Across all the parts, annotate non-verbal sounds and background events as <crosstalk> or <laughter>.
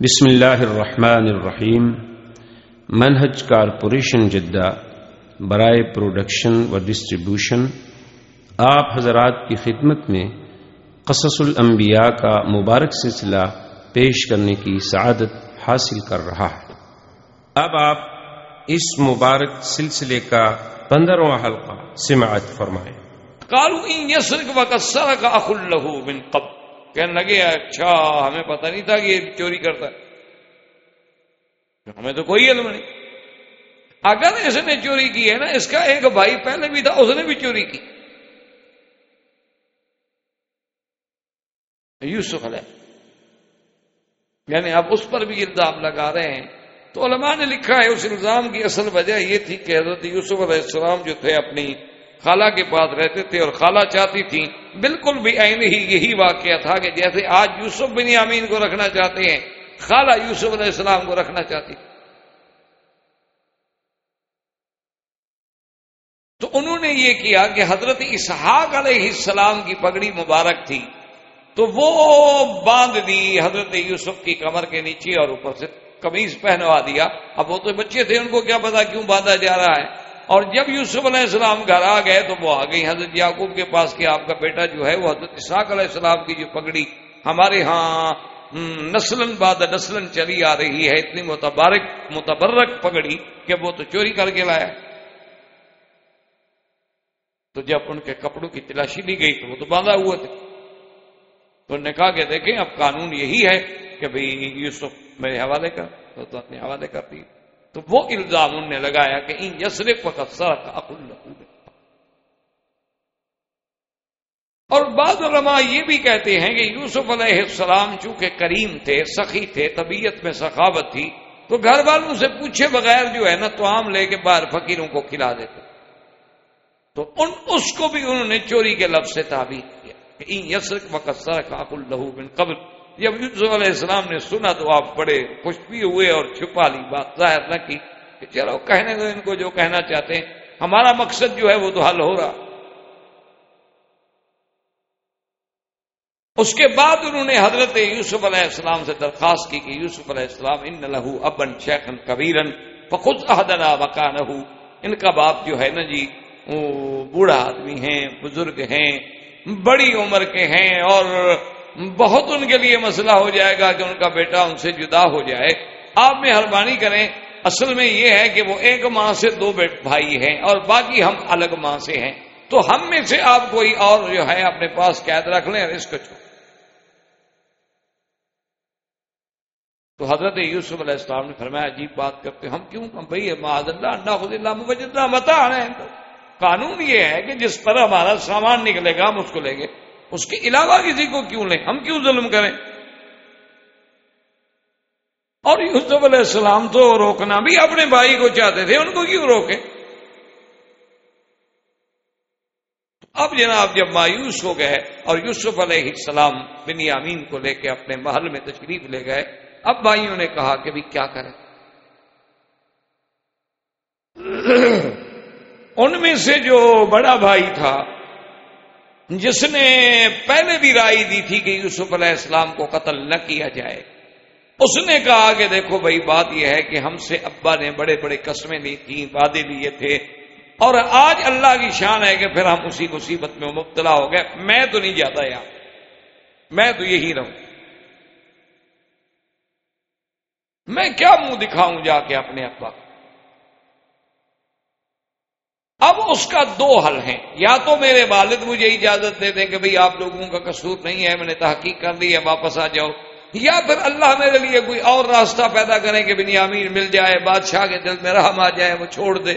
بسم اللہ الرحمن الرحیم۔ منہج کارپوریشن جدہ، برائے پروڈکشن و ڈسٹریبیوشن، آپ حضرات کی خدمت میں قصص الانبیاء کا مبارک سلسلہ پیش کرنے کی سعادت حاصل کر رہا ہے۔ اب آپ اس مبارک سلسلے کا پندرواں حلقہ سماعت فرمائیں۔ کالو این یسرک وکسر کا اخ له من قبل۔ کہنے لگے اچھا ہمیں پتہ نہیں تھا کہ یہ چوری کرتا ہے۔ ہمیں تو کوئی علم نہیں۔ اگر اس نے چوری کی ہے نا، اس کا ایک بھائی پہلے بھی تھا، اس نے بھی چوری کی۔ یوسف علیہ۔ یعنی اب اس پر بھی الزام لگا رہے ہیں۔ تو علماء نے لکھا ہے، اس الزام کی اصل وجہ یہ تھی کہ حضرت یوسف علیہ السلام جو تھے اپنی خالہ کے پاس رہتے تھے اور خالہ چاہتی تھی بالکل بھی عین ہی یہی واقعہ تھا کہ جیسے آج یوسف بن یامین کو رکھنا چاہتے ہیں، خالہ یوسف علیہ السلام کو رکھنا چاہتی۔ تو انہوں نے یہ کیا کہ حضرت اسحاق علیہ السلام کی پگڑی مبارک تھی۔ تو وہ باندھ دی حضرت یوسف کی کمر کے نیچے اور اوپر سے قمیض پہنوا دیا۔ اب وہ تو بچے تھے، ان کو کیا پتا کیوں باندھا جا رہا ہے؟ اور جب یوسف علیہ السلام گھر آ گئے تو وہ آ گئی۔ حضرت یعقوب کے پاس کہ آپ کا بیٹا جو ہے وہ حضرت اسحاق علیہ السلام کی جو پگڑی ہمارے ہاں نسلن بعد نسلن چلی آ رہی ہے اتنی متبارک متبرک پگڑی کہ وہ تو چوری کر کے لایا۔ تو جب ان کے کپڑوں کی تلاشی لی گئی تو وہ تو باندھا ہوا تھے تو انہوں نے کہا کہ دیکھیں اب قانون یہی ہے کہ بھئی یوسف میرے حوالے کر تو, تو اپنے حوالے کرتی تو وہ الزام ان نے لگایا کہ ان یسرف وقت سرک اقل اور بعض علماء یہ بھی کہتے ہیں کہ یوسف علیہ السلام چونکہ کریم تھے، سخی تھے، طبیعت میں سخاوت تھی، تو گھر والوں سے پوچھے بغیر جو ہے نا تو عام لے کے باہر فقیروں کو کھلا دیتے۔ تو ان، اس کو بھی انہوں نے چوری کے لفظ سے تعبیر کیا کہ ان یسرک وقت سرک اقل لہو بن قبل جب یوسف علیہ السلام نے سنا تو آپ بڑے خوش بھی ہوئے اور چھپا لی بات ظاہر نہ کی کہ چلو کہنے دو ان کو جو کہنا چاہتے ہیں۔ ہمارا مقصد جو ہے وہ تو حل ہو رہا۔ اس کے بعد انہوں نے حضرت یوسف علیہ السلام سے درخواست کی کہ یوسف علیہ السلام ان لہو ابن شیخن کبیرن فخود احدنا مکان ان کا باپ جو ہے نا جی وہ بوڑھا آدمی ہیں، بزرگ ہیں، بڑی عمر کے ہیں اور بہت ان کے لیے مسئلہ ہو جائے گا کہ ان کا بیٹا ان سے جدا ہو جائے۔ آپ مہربانی کریں، اصل میں یہ ہے کہ وہ ایک ماں سے دو بھائی ہیں اور باقی ہم الگ ماں سے ہیں۔ تو ہم میں سے آپ کوئی اور جو ہے اپنے پاس قید رکھ لیں اور اس کو چھوڑ تو حضرت یوسف علیہ السلام نے فرمایا، عجیب بات کرتے ہم کیوں بھائی معذ اللہ اللہ خود اللہ مجدہ متا قانون یہ ہے کہ جس پر ہمارا سامان نکلے گا، ہم اس کو لیں گے۔ اس کے علاوہ کسی کو کیوں لیں ہم کیوں ظلم کریں؟ اور یوسف علیہ السلام تو روکنا بھی اپنے بھائی کو چاہتے تھے، ان کو کیوں روکے؟ اب جناب جب مایوس ہو گئے اور یوسف علیہ السلام بن یامین کو لے کے اپنے محل میں تشریف لے گئے، اب بھائیوں نے کہا کہ بھی کیا کریں؟ <coughs> ان میں سے جو بڑا بھائی تھا جس نے پہلے بھی رائے دی تھی کہ یوسف علیہ السلام کو قتل نہ کیا جائے، اس نے کہا کہ دیکھو بھائی، بات یہ ہے کہ ہم سے ابا نے بڑے بڑے قسمیں لی تھیں، وعدے لیے تھے، اور آج اللہ کی شان ہے کہ پھر ہم اسی مصیبت میں مبتلا ہو گئے۔ میں تو نہیں جاتا یار میں تو یہی رہوں۔ میں کیا منہ دکھاؤں جا کے اپنے ابا اب اس کا دو حل ہیں۔ یا تو میرے والد مجھے اجازت دے دیں کہ بھئی آپ لوگوں کا قصور نہیں ہے، میں نے تحقیق کر لی ہے، واپس آ جاؤ۔ یا پھر اللہ میرے لیے کوئی اور راستہ پیدا کریں کہ بنی امیر مل جائے، بادشاہ کے دل میں رحم آ جائے، وہ چھوڑ دے۔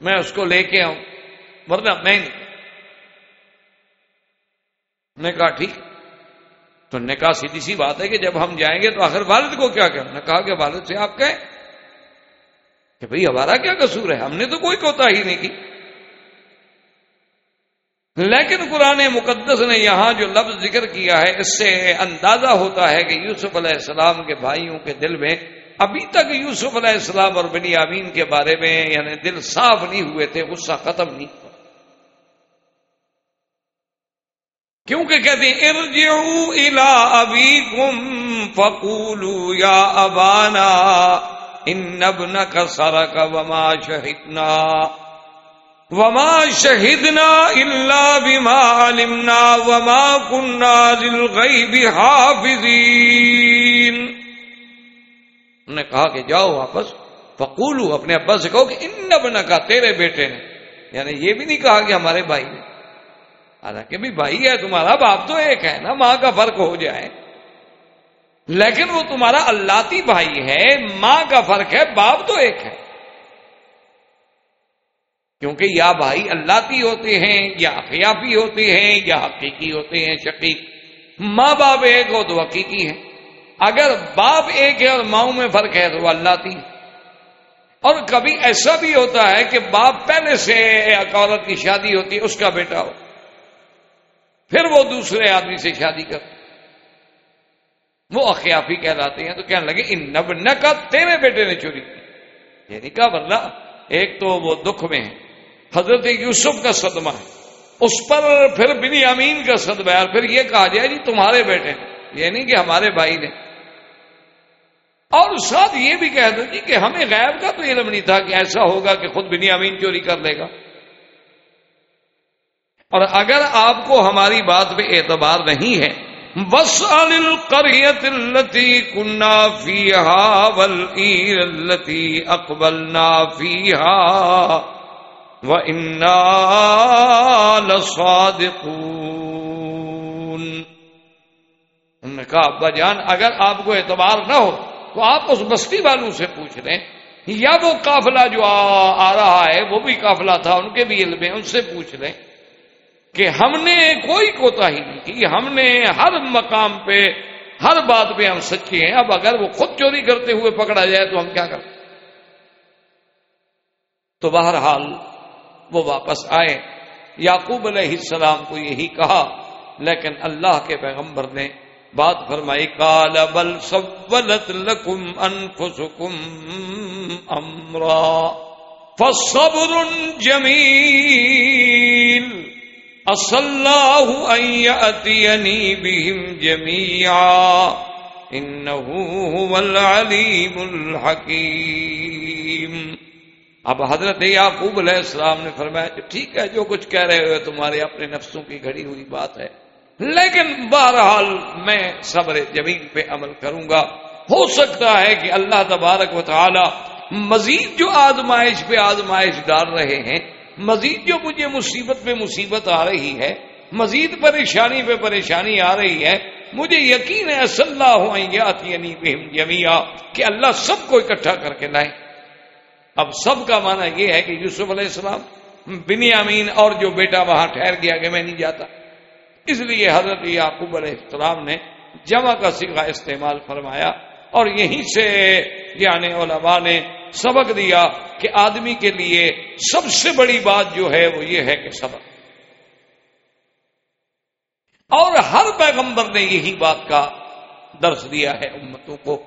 میں اس کو لے کے آؤں۔ ورنہ میں نہیں۔ نے کہا ٹھیک۔ تو نے کہا سیدھی سی بات ہے کہ جب ہم جائیں گے تو آخر والد کو کیا کہنا؟ کہا کہ والد سے آپ کہیں۔ کہ بھئی ہمارا کیا قصور ہے؟ ہم نے تو کوئی کوتا ہی نہیں کی۔ لیکن قرآن مقدس نے یہاں جو لفظ ذکر کیا ہے، اس سے اندازہ ہوتا ہے کہ یوسف علیہ السلام کے بھائیوں کے دل میں ابھی تک یوسف علیہ السلام اور بنی آمین کے بارے میں یعنی دل صاف نہیں ہوئے تھے، غصہ ختم نہیں کیونکہ کہتے ہیں ارجعو الى ابیکم فقولو یا ابانا۔ ان ابنک سرک وما شہدنا وما شہدنا الا بما علمنا وما کننا للغیب حافظین انہوں نے کہا کہ جاؤ واپس فقولو اپنے ابا سے کہو کہ ان ابنکا تیرے بیٹے نے۔ یعنی یہ بھی نہیں کہا کہ ہمارے بھائی نے حالانکہ بھی بھائی ہے، تمہارا باپ تو ایک ہے نا، ماں کا فرق ہو جائے۔ لیکن وہ تمہارا اللہ بھائی ہے، ماں کا فرق ہے، باپ تو ایک ہے۔ کیونکہ یا بھائی اللہ ہوتے ہیں، یا خیافی ہوتے ہیں، یا حقیقی ہوتے ہیں، شقیق۔ ماں باپ ایک ہو تو حقیقی ہے اگر باپ ایک ہے اور ماؤں میں فرق ہے تو وہ اللہ تی اور کبھی ایسا بھی ہوتا ہے کہ باپ پہلے سے ایک عورت کی شادی ہوتی ہے، اس کا بیٹا ہو۔ پھر وہ دوسرے آدمی سے شادی کر وہ اخیافی کہلاتے ہیں تو کہنے لگے، ان نب کا تیرے بیٹے نے چوری کی. یعنی کہا بندہ ایک تو وہ دکھ میں ہے۔ حضرت یوسف کا صدمہ ہے۔ اس پر پھر بنی امین کا صدمہ ہے۔ اور پھر یہ کہا جائے جی تمہارے بیٹے یہ نہیں یعنی کہ ہمارے بھائی نے۔ اور ساتھ یہ بھی کہہ دو جی کہ ہمیں غیب کا تو علم نہیں تھا کہ ایسا ہوگا کہ خود بنی امین چوری کر لے گا۔ اور اگر آپ کو ہماری بات پہ اعتبار نہیں ہے بس القریت التی کنہ فیحا ولیر التی اکبل نا فیحا و انا نے کہا، ابا جان، اگر آپ کو اعتبار نہ ہو تو آپ اس بستی والوں سے پوچھ لیں۔ یا وہ قافلہ جو آ رہا ہے، وہ بھی قافلہ تھا، ان کے بھی علم ہے ان سے پوچھ لیں۔ کہ ہم نے کوئی کوتا ہی نہیں کی، ہم نے ہر مقام پہ، ہر بات پہ ہم سچے ہیں۔ اب اگر وہ خود چوری کرتے ہوئے پکڑا جائے تو ہم کیا کریں؟ تو بہرحال وہ واپس آئے۔ یعقوب علیہ السلام کو یہی کہا، لیکن اللہ کے پیغمبر نے بات فرمائی کال بل سولت لکم انفسکم امرا، فصبر جمیل۔ اصلاح بهم جميعا انه العليم الحكيم۔ اب حضرت یعقوب علیہ السلام نے فرمایا ٹھیک ہے، جو کچھ کہہ رہے ہوئے تمہارے اپنے نفسوں کی گھڑی ہوئی بات ہے۔ لیکن بہرحال میں صبر جمیل پہ عمل کروں گا۔ ہو سکتا ہے کہ اللہ تبارک و تعالی مزید جو آزمائش پہ آزمائش ڈال رہے ہیں مزید جو مجھے مصیبت پہ مصیبت آ رہی ہے، مزید پریشانی پہ پریشانی آ رہی ہے، مجھے یقین ہے اللہ کہ اللہ سب کو اکٹھا کر کے لائے اب سب کا معنی یہ ہے کہ یوسف علیہ السلام بنی امین اور جو بیٹا وہاں ٹھہر گیا کہ میں نہیں جاتا۔ اس لیے حضرت یعقوب علیہ السلام نے جمع کا سکھا استعمال فرمایا۔ اور یہیں سے یعنی علماء نے سبق دیا کہ آدمی کے لیے سب سے بڑی بات جو ہے وہ یہ ہے کہ سبق اور ہر پیغمبر نے یہی بات کا درس دیا ہے امتوں کو۔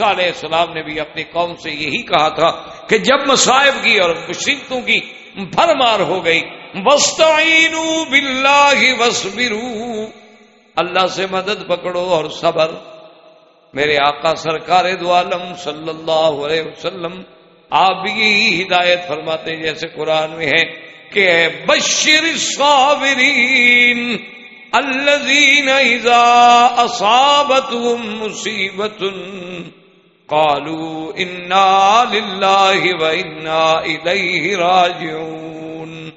علیہ السلام نے بھی اپنی قوم سے یہی کہا تھا کہ جب مصائب کی اور مصیبتوں کی بھرمار ہو گئی وسطین بلّہ وسبرو اللہ سے مدد پکڑو اور صبر۔ میرے آقا سرکار دو عالم صلی اللہ علیہ وسلم، آپ یہی ہدایت فرماتے جیسے قرآن میں ہے کہ بشر صابرین، الذین اذا اصابتهم مصیبت، قالوا انا للہ و انا الیہ راجعون۔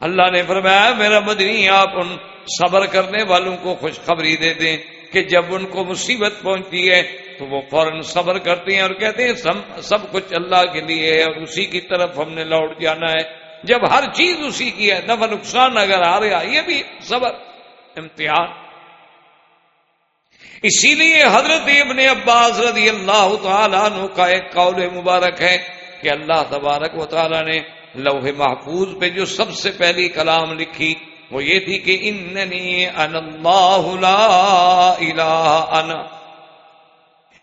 اللہ نے فرمایا، میرا مدنی، آپ ان صبر کرنے والوں کو خوشخبری دے دیں کہ جب ان کو مصیبت پہنچتی ہے تو وہ فوراً صبر کرتے ہیں اور کہتے ہیں سب کچھ اللہ کے لیے ہے اور اسی کی طرف ہم نے لوٹ جانا ہے۔ جب ہر چیز اسی کی ہے، نفع نقصان اگر آ رہا یہ بھی صبر، امتحان۔ اسی لیے حضرت ابن عباس رضی اللہ تعالیٰ عنہ کا ایک قول مبارک ہے کہ اللہ تبارک و تعالیٰ نے لوح محفوظ پہ جو سب سے پہلی کلام لکھی وہ یہ تھی کہ اننی ان اللہ لا الہ انا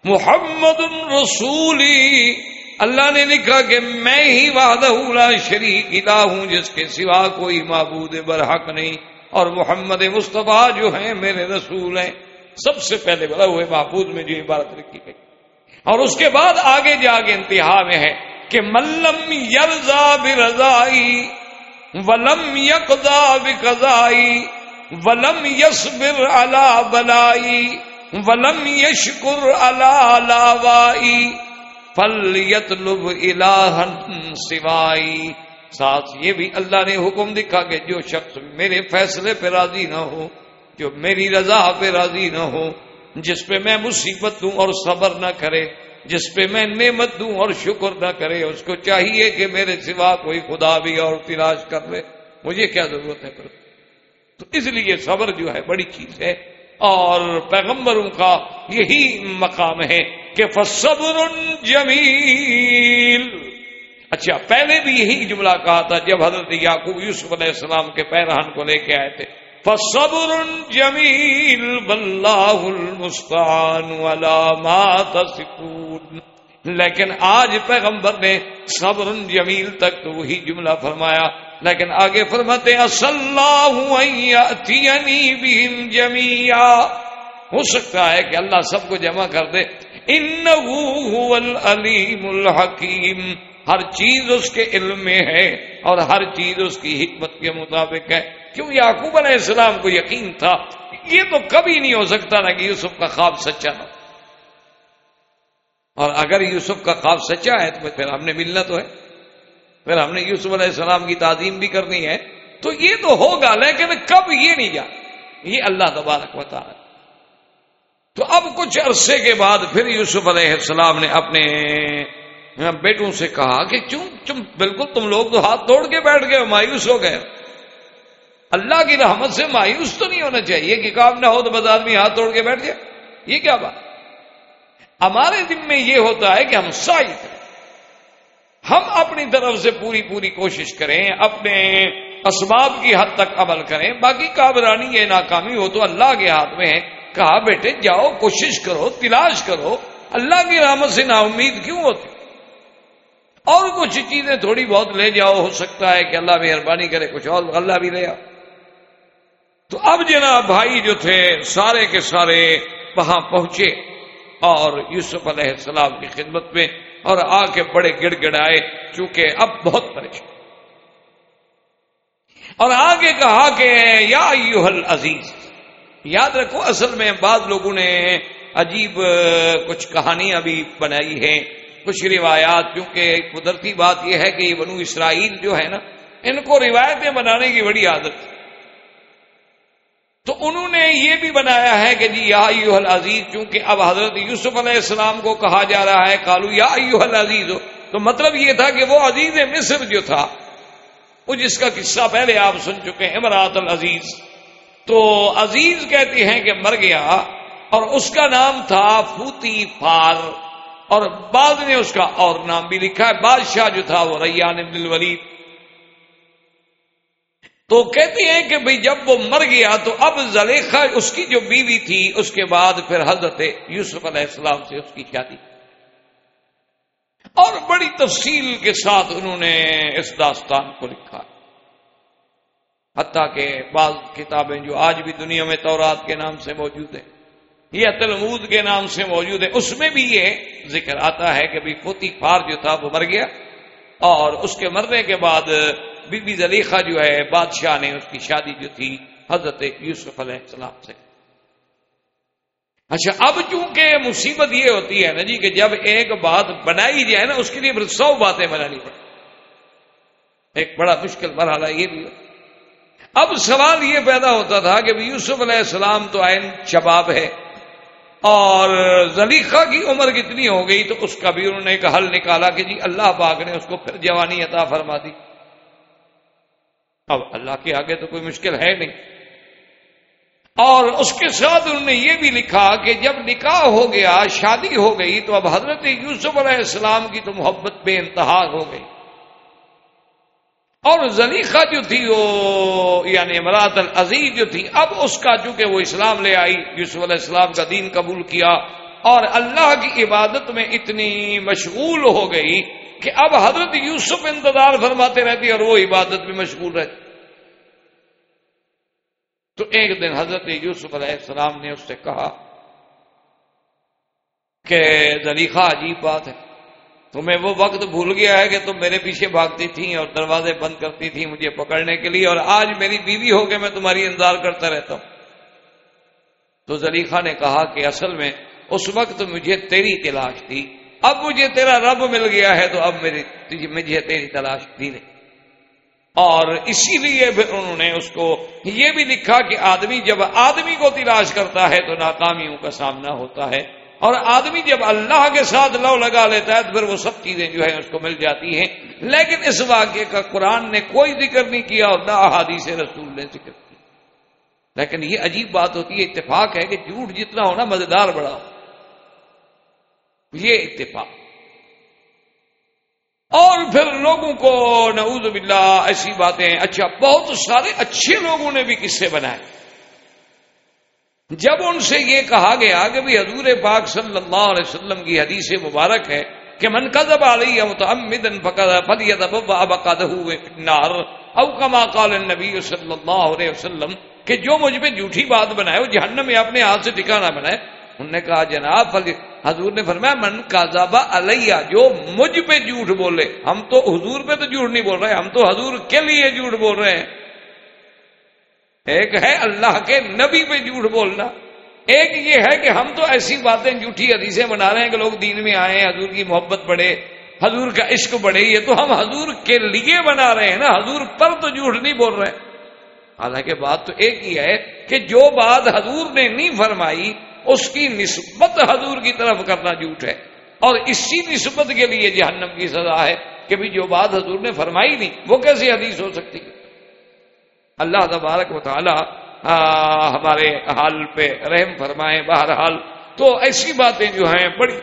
محمد رسولی۔ اللہ نے لکھا کہ میں ہی وحدہ لا شریک الہ ہوں، جس کے سوا کوئی معبود برحق نہیں۔ اور محمد مصطفیٰ جو ہیں، میرے رسول ہیں۔ سب سے پہلے بڑا ہوئے محفوظ میں جو عبارت لکھی گئی۔ اور اس کے بعد آگے جا کے انتہا میں ہے کہ ملم یرزا برضائی ولم یقدا بقضائی ولم یسبر علا بلائی ولم یشکر علا لاوائی فل یتلب الہن سوائی ساتھ یہ بھی اللہ نے حکم دکھا کہ جو شخص میرے فیصلے پہ راضی نہ ہو، جو میری رضا پہ راضی نہ ہو، جس پہ میں مصیبت دوں اور صبر نہ کرے جس پہ میں نعمت دوں اور شکر نہ کرے، اس کو چاہیے کہ میرے سوا کوئی خدا بھی اور تلاش کر لے۔ مجھے کیا ضرورت ہے تو اس لیے صبر جو ہے بڑی چیز ہے۔ اور پیغمبروں کا یہی مقام ہے کہ فصبر جمیل اچھا پہلے بھی یہی جملہ کہا تھا جب حضرت یعقوب یوسف علیہ السلام کے پیرہن کو لے کے آئے تھے۔ فصبر جمیل واللہ المستعان ولا ما تصفون لیکن آج پیغمبر نے صبر جمیل تک تو وہی جملہ فرمایا، لیکن آگے فرماتے بہم جمیا ہو سکتا ہے کہ اللہ سب کو جمع کر دے۔ انه العلیم الحکیم۔ ہر چیز اس کے علم میں ہے اور ہر چیز اس کی حکمت کے مطابق ہے۔ کیوں یعقوب علیہ السلام کو یقین تھا؟ یہ تو کبھی نہیں ہو سکتا نا کہ یوسف کا خواب سچا نہ اور اگر یوسف کا خواب سچا ہے تو پھر ہم نے ملنا تو ہے پھر ہم نے یوسف علیہ السلام کی تعظیم بھی کرنی ہے۔ تو یہ تو ہوگا، لیکن کب یہ نہیں جا۔ یہ اللہ تبارک بتا رہا تو اب کچھ عرصے کے بعد پھر یوسف علیہ السلام نے اپنے بیٹوں سے کہا کہ چوں تم بالکل تم لوگ تو ہاتھ توڑ کے بیٹھ گئے مایوس ہو گئے اللہ کی رحمت سے مایوس تو نہیں ہونا چاہیے کہ کام نہ ہو تو بس آدمی ہاتھ توڑ کے بیٹھ جائے یہ کیا بات؟ ہمارے دن میں یہ ہوتا ہے کہ ہم سائی ہم اپنی طرف سے پوری پوری کوشش کریں، اپنے اسباب کی حد تک عمل کریں۔ باقی کابرانی یہ ناکامی ہو تو اللہ کے ہاتھ میں ہے۔ کہا بیٹے، جاؤ، کوشش کرو، تلاش کرو۔ اللہ کی رحمت سے نا امید کیوں ہوتی اور کچھ چیزیں تھوڑی بہت لے جاؤ، ہو سکتا ہے کہ اللہ مہربانی کرے کچھ اور، اللہ بھی لے آؤ۔ تو اب جناب بھائی جو تھے، سارے کے سارے وہاں پہنچے اور یوسف علیہ السلام کی خدمت میں اور آ کے بڑے گڑ گڑائے چونکہ اب بہت پریشان۔ اور آگے کہا کہ یا یوہل عزیز یاد رکھو اصل میں بعض لوگوں نے عجیب کچھ کہانیاں بھی بنائی ہیں، کچھ روایات، کیونکہ قدرتی بات یہ ہے کہ یہ بنو اسرائیل جو ہے نا، ان کو روایتیں بنانے کی بڑی عادت تو انہوں نے یہ بھی بنایا ہے کہ جی یا العزیز، چونکہ اب حضرت یوسف علیہ السلام کو کہا جا رہا ہے کالو یا العزیز، تو مطلب یہ تھا کہ وہ عزیز مصر جو تھا، وہ جس کا قصہ پہلے آپ سن چکے ہیں امراط العزیز۔ تو عزیز کہتے ہیں کہ مر گیا اور اس کا نام تھا فوتی فار اور بعد نے اس کا اور نام بھی لکھا ہے، بادشاہ جو تھا وہ ریان ابن الولید۔ تو کہتے ہیں کہ بھئی جب وہ مر گیا تو اب زلیخا اس کی جو بیوی تھی، اس کے بعد پھر حضرت یوسف علیہ السلام سے اس کی شادی۔ اور بڑی تفصیل کے ساتھ انہوں نے اس داستان کو لکھا۔ حتیٰ کہ بعض کتابیں جو آج بھی دنیا میں تورات کے نام سے موجود ہیں یا تلمود کے نام سے موجود ہے اس میں بھی یہ ذکر آتا ہے کہ بھی فوتی فار جو تھا وہ مر گیا۔ اور اس کے مرنے کے بعد بی بی زلیخا جو ہے، بادشاہ نے اس کی شادی جو تھی حضرت یوسف علیہ السلام سے۔ اچھا اب چونکہ مصیبت یہ ہوتی ہے نا جی کہ جب ایک بات بنائی جائے نا، اس کے لیے پھر سو باتیں بنانی پڑتی ایک بڑا مشکل مرحلہ یہ بھی اب سوال یہ پیدا ہوتا تھا کہ یوسف علیہ السلام تو آئین شباب ہے۔ اور زلیخا کی عمر کتنی ہو گئی تو اس کا بھی انہوں نے ایک حل نکالا کہ جی اللہ پاک نے اس کو پھر جوانی عطا فرما دی۔ اب اللہ کے آگے تو کوئی مشکل ہے نہیں۔ اور اس کے ساتھ انہوں نے یہ بھی لکھا کہ جب نکاح ہو گیا، شادی ہو گئی تو اب حضرت یوسف علیہ السلام کی تو محبت بے انتہا ہو گئی۔ اور زلیخا جو تھی وہ یعنی امراط العزیز جو تھی، اب اس کا چونکہ وہ اسلام لے آئی، یوسف علیہ السلام کا دین قبول کیا، اور اللہ کی عبادت میں اتنی مشغول ہو گئی کہ اب حضرت یوسف انتظار فرماتے رہتی اور وہ عبادت میں مشغول رہتی تو ایک دن حضرت یوسف علیہ السلام نے اس سے کہا کہ زلیخا عجیب بات ہے۔ تمہیں وہ وقت بھول گیا ہے کہ تم میرے پیچھے بھاگتی تھی اور دروازے بند کرتی تھی مجھے پکڑنے کے لیے اور آج میری بیوی ہو کے میں تمہاری انتظار کرتا رہتا ہوں۔ تو زلیخا نے کہا کہ اصل میں اس وقت مجھے تیری تلاش تھی۔ اب مجھے تیرا رب مل گیا ہے تو اب میری مجھے تیری تلاش تھی۔ نہیں اور اسی لیے پھر انہوں نے اس کو یہ بھی لکھا کہ آدمی جب آدمی کو تلاش کرتا ہے تو ناکامیوں کا سامنا ہوتا ہے۔ اور آدمی جب اللہ کے ساتھ لو لگا لیتا ہے تو پھر وہ سب چیزیں جو ہیں اس کو مل جاتی ہیں۔ لیکن اس واقعے کا قرآن نے کوئی ذکر نہیں کیا اور نہ احادیث رسول نے ذکر کیا۔ لیکن یہ عجیب بات ہوتی ہے، اتفاق ہے کہ جھوٹ جتنا ہونا مزیدار بڑا ہو۔ یہ اتفاق۔ اور پھر لوگوں کو نعوذ باللہ، ایسی باتیں۔ اچھا بہت سارے اچھے لوگوں نے بھی قصے بنائے۔ جب ان سے یہ کہا گیا کہ بھی حضور پاک صلی اللہ علیہ وسلم کی حدیث مبارک ہے کہ من قذب علی متعمدا فقد النار او کما قال النبی صلی اللہ علیہ وسلم کہ جو مجھ پہ جھوٹی بات بنائے وہ جہنم میں اپنے ہاتھ سے ٹھکانا بنائے۔ انہوں نے کہا جناب حضور نے فرمایا، من قذب علیہ جو مجھ پہ جھوٹ بولے، ہم تو حضور پہ تو جھوٹ نہیں بول رہے، ہم تو حضور کے لیے جھوٹ بول رہے ہیں۔ ایک ہے اللہ کے نبی پہ جھوٹ بولنا، ایک یہ ہے کہ ہم تو ایسی باتیں جھوٹی حدیثیں بنا رہے ہیں کہ لوگ دین میں آئے حضور کی محبت بڑھے، حضور کا عشق بڑھے، یہ تو ہم حضور کے لیے بنا رہے ہیں نا، حضور پر تو جھوٹ نہیں بول رہے۔ حالانکہ بات تو ایک ہی ہے کہ جو بات حضور نے نہیں فرمائی، اس کی نسبت حضور کی طرف کرنا جھوٹ ہے۔ اور اسی نسبت کے لیے جہنم کی سزا ہے کہ بھی جو بات حضور نے فرمائی نہیں، وہ کیسی حدیث ہو سکتی؟ ہے اللہ تبارک و تعالی ہمارے حال پہ رحم فرمائے بہرحال۔ تو ایسی باتیں جو ہیں بڑی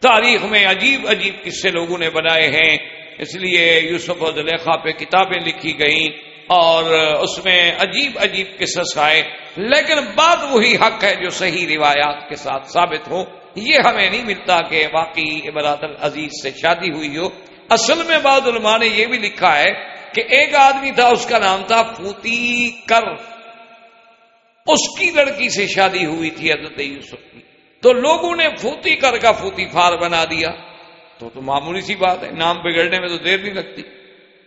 تاریخ میں عجیب عجیب قصے لوگوں نے بنائے ہیں۔ اس لیے یوسف و زلیخا پہ کتابیں لکھی گئیں اور اس میں عجیب عجیب قصص آئے۔ لیکن بات وہی حق ہے جو صحیح روایات کے ساتھ ثابت ہو۔ یہ ہمیں نہیں ملتا کہ واقعی عبرات العزیز سے شادی ہوئی ہو۔ اصل میں بعض علماء نے یہ بھی لکھا ہے کہ ایک آدمی تھا، اس کا نام تھا پوتی کر۔ اس کی لڑکی سے شادی ہوئی تھی حضرت یوسف کی۔ تو لوگوں نے پھوتی کر کا پھوتی فار بنا دیا۔ تو تو معمولی سی بات ہے، نام بگڑنے میں تو دیر نہیں لگتی۔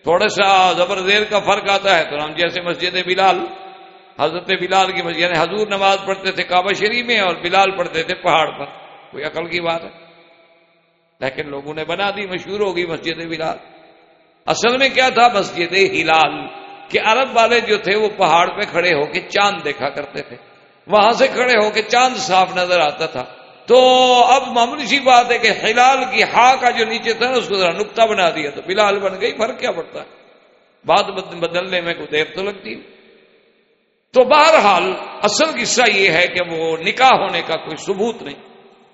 تھوڑا سا زبر زیر کا فرق آتا ہے۔ تو ہم جیسے مسجد بلال، حضرت بلال کی مسجد یعنی حضور نماز پڑھتے تھے کعبہ شریف میں اور بلال پڑھتے تھے پہاڑ پر۔ کوئی عقل کی بات ہے؟ لیکن لوگوں نے بنا دی، مشہور ہوگی مسجد بلال۔ اصل میں کیا تھا؟ مسجد ہلال، کہ عرب والے جو تھے وہ پہاڑ پہ کھڑے ہو کے چاند دیکھا کرتے تھے۔ وہاں سے کھڑے ہو کے چاند صاف نظر آتا تھا۔ تو اب معمولی سی بات ہے کہ ہلال کی ہا کا جو نیچے تھا نا، اس کو ذرا نقطہ بنا دیا تو بلال بن گئی، فرق کیا پڑتا ہے؟ بات بدلنے میں کوئی دیر تو لگتی تو بہرحال اصل قصہ یہ ہے کہ وہ نکاح ہونے کا کوئی ثبوت نہیں۔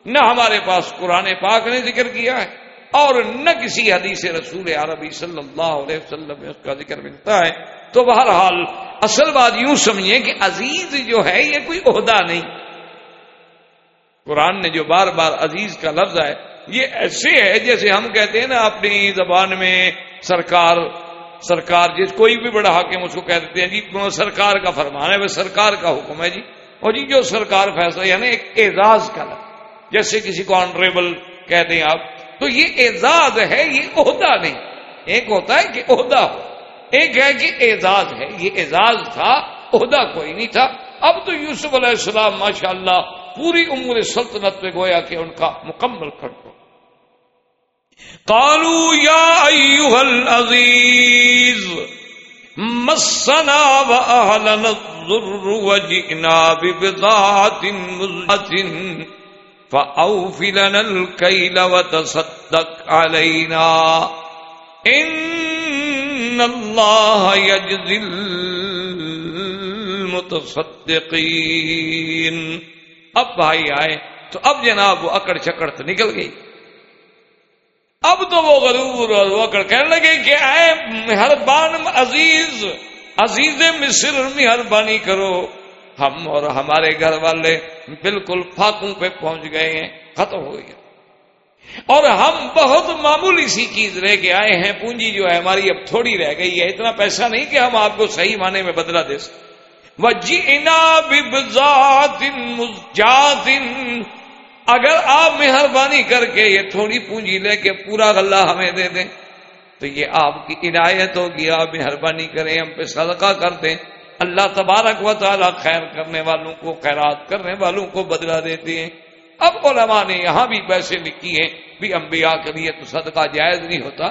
نہ ہمارے پاس قرآن پاک نے ذکر کیا ہے۔ اور نہ کسی حدیث رسول عربی صلی اللہ علیہ وسلم میں اس کا ذکر ملتا ہے۔ تو بہرحال اصل بات یوں سمجھے کہ عزیز جو ہے یہ کوئی عہدہ نہیں۔ قرآن نے جو بار بار عزیز کا لفظ ہے، یہ ایسے ہے جیسے ہم کہتے ہیں نا اپنی زبان میں سرکار سرکار جس کوئی بھی بڑا حاکم اس کو کہہ دیتے ہیں جی سرکار کا فرمان ہے، وہ سرکار کا حکم ہے جی۔ اور جی جو سرکار فیصلہ یعنی ایک اعزاز کا لفظ، جیسے کسی کو آنریبل کہتے ہیں آپ تو یہ اعزاز ہے، یہ عہدہ نہیں۔ ایک ہوتا ہے کہ عہدہ ہو۔ ایک ہے کہ اعزاز ہے۔ یہ اعزاز تھا، عہدہ کوئی نہیں تھا۔ اب تو یوسف علیہ السلام ماشاء اللہ پوری عمر سلطنت پہ گویا کہ ان کا مکمل کر دو کالو یا العزیز، مسنا و جئنا ببضاعت مزعت فأوفي لنا الكيل وتصدق علينا إن الله يجزي المتصدقين۔ اب بھائی آئے تو اب جناب وہ اکڑ چکڑ تو نکل گئی۔ اب تو وہ غرور اور وہ اکڑ کہنے لگے کہ اے مہربان عزیز عزیز مصر مہربانی کرو۔ ہم اور ہمارے گھر والے بالکل فاقوں پہ پہنچ گئے ہیں، ختم ہو گیا۔ اور ہم بہت معمولی سی چیز رہ کے آئے ہیں، پونجی جو ہے ہماری اب تھوڑی رہ گئی ہے، اتنا پیسہ نہیں کہ ہم آپ کو صحیح معنی میں بدلا دے سکتے اگر آپ مہربانی کر کے یہ تھوڑی پونجی لے کے پورا غلہ ہمیں دے دیں، تو یہ آپ کی عنایت ہوگی، آپ مہربانی کریں، ہم پہ صدقہ کر دیں۔ اللہ تبارک و تعالی خیر کرنے والوں کو، خیرات کرنے والوں کو بدلا دیتے ہیں۔ اب علماء نے یہاں بھی پیسے لکھی ہیں بھی انبیاء کے لیے تو صدقہ جائز نہیں ہوتا۔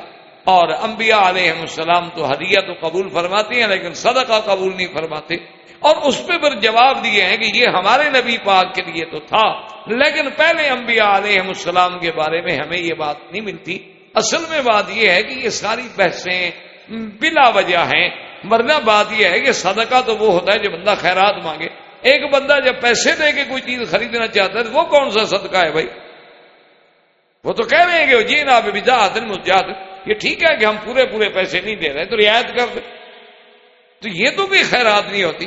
اور انبیاء علیہ السلام تو ہدیہ تو قبول فرماتے ہیں، لیکن صدقہ قبول نہیں فرماتے۔ اور اس پہ پھر جواب دیے ہیں کہ یہ ہمارے نبی پاک کے لیے تو تھا، لیکن پہلے انبیاء علیہ السلام کے بارے میں ہمیں یہ بات نہیں ملتی۔ اصل میں بات یہ ہے کہ یہ ساری بحثیں بلا وجہ ہیں۔ ورنہ بات یہ ہے کہ صدقہ تو وہ ہوتا ہے جو بندہ خیرات مانگے۔ ایک بندہ جب پیسے دے کے کوئی چیز خریدنا چاہتا ہے وہ کون سا صدقہ ہے بھائی؟ وہ تو کہہ رہے ہیں کہ جی نا مجاد یہ ٹھیک ہے کہ ہم پورے پورے پیسے نہیں دے رہے، تو رعایت کر دیں۔ تو یہ تو بھی خیرات نہیں ہوتی۔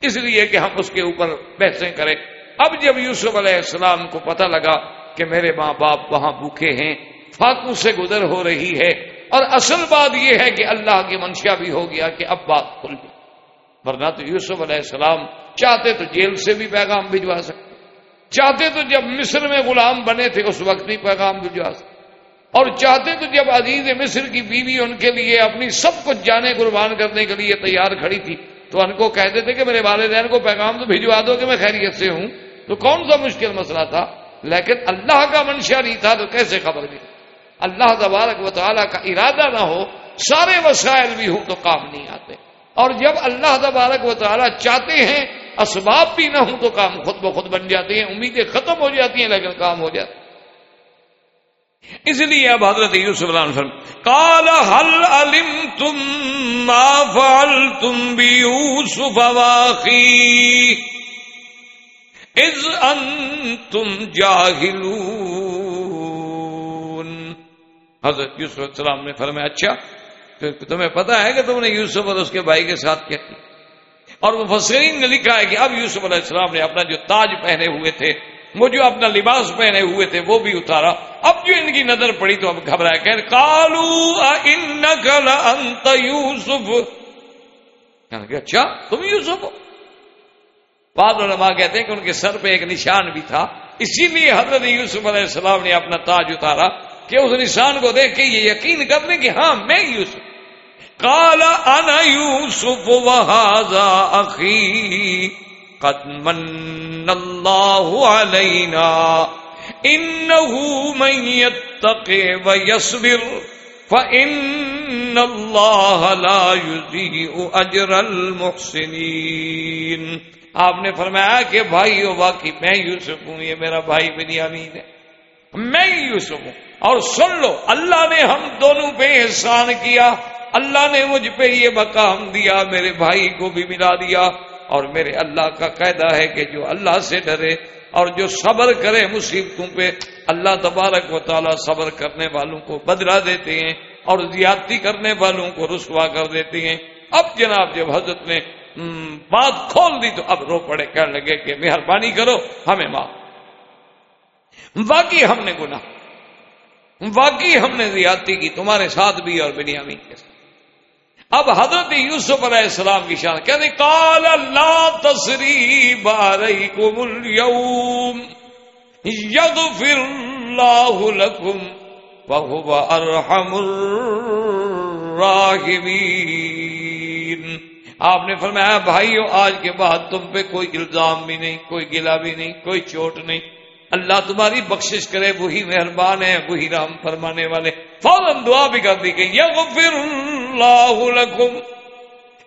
اس لیے کہ ہم اس کے اوپر بحثیں کریں۔ اب جب یوسف علیہ السلام کو پتہ لگا کہ میرے ماں باپ وہاں بھوکے ہیں فاقو سے گزر ہو رہی ہے اور اصل بات یہ ہے کہ اللہ کی منشا بھی ہو گیا کہ اب بات کھل گئی ورنہ تو یوسف علیہ السلام چاہتے تو جیل سے بھی پیغام بھجوا سکتے۔ چاہتے تو جب مصر میں غلام بنے تھے، اس وقت بھی پیغام بھجوا سکتے۔ اور چاہتے تو جب عزیز مصر کی بیوی ان کے لیے اپنی سب کچھ جانے قربان کرنے کے لیے تیار کھڑی تھی، تو ان کو کہتے تھے کہ میرے والدین کو پیغام تو بھجوا دو کہ میں خیریت سے ہوں۔ تو کون سا مشکل مسئلہ تھا؟ لیکن اللہ کا منشا نہیں تھا تو کیسے خبر دی اللہ تبارک و تعالیٰ کا ارادہ نہ ہو، سارے وسائل بھی ہوں تو کام نہیں آتے۔ اور جب اللہ تبارک و تعالیٰ چاہتے ہیں، اسباب بھی نہ ہوں تو کام خود بخود بن جاتے ہیں، امیدیں ختم ہو جاتی ہیں، لیکن کام ہو جاتے اس لیے اب حضرت یوسف فرم کال حل علم تم فل تم بھی یوسف واقعی از ان تم جاہلون۔ حضرت یوسف السلام نے فرمایا اچھا تمہیں پتا ہے کہ تم نے یوسف اور اس کے بھائی کے ساتھ کیا کی اور وہ فسرین نے لکھا ہے کہ اب یوسف علیہ السلام نے اپنا جو تاج پہنے ہوئے تھے، وہ جو اپنا لباس پہنے ہوئے تھے، وہ بھی اتارا۔ اب جو ان کی نظر پڑی تو اب گھبرائے کہ کالو انت یوسف۔ اچھا تم یوسف ہو۔ بعض علماء کہتے ہیں کہ ان کے سر پہ ایک نشان بھی تھا۔ اسی لیے حضرت یوسف علیہ السلام نے اپنا تاج اتارا۔ کہ اس نشان کو دیکھ کے یہ یقین کر لیں کہ ہاں میں یوسف کالا انا یوسف وہذا اخی قد من اللہ علینا انہو من یتقی ویصبر فإن اللہ لا یزیع اجر المحسنین آپ نے فرمایا کہ بھائی واقعی میں یوسف ہوں، یہ میرا بھائی بنیامین ہے۔ میں یوسف ہوں۔ اور سن لو، اللہ نے ہم دونوں پہ احسان کیا۔ اللہ نے مجھ پہ یہ مقام دیا، میرے بھائی کو بھی ملا دیا۔ اور میرے اللہ کا قاعدہ ہے کہ جو اللہ سے ڈرے اور جو صبر کرے مصیبتوں پہ، اللہ تبارک و تعالیٰ صبر کرنے والوں کو بدلا دیتے ہیں اور زیادتی کرنے والوں کو رسوا کر دیتے ہیں۔ اب جناب، جب حضرت نے بات کھول دی تو اب رو پڑے، کہنے لگے کہ مہربانی کرو، ہمیں ماں باقی ہم نے گنا واقعی ہم نے زیادتی کی تمہارے ساتھ بھی اور بنیامین کے ساتھ۔ اب حضرت یوسف علیہ السلام کی شان کہتے کال اللہ تصری بارئی کو اليوم یغفر اللہ لکم وهو ارحم الراحمین۔ آپ نے فرمایا، بھائیو، آج کے بعد تم پہ کوئی الزام بھی نہیں، کوئی گلا بھی نہیں، کوئی چوٹ نہیں۔ اللہ تمہاری بخشش کرے، وہی مہربان ہے، وہی رام فرمانے والے۔ فوراً دعا بھی کر دی گئی یغفر اللہ لکم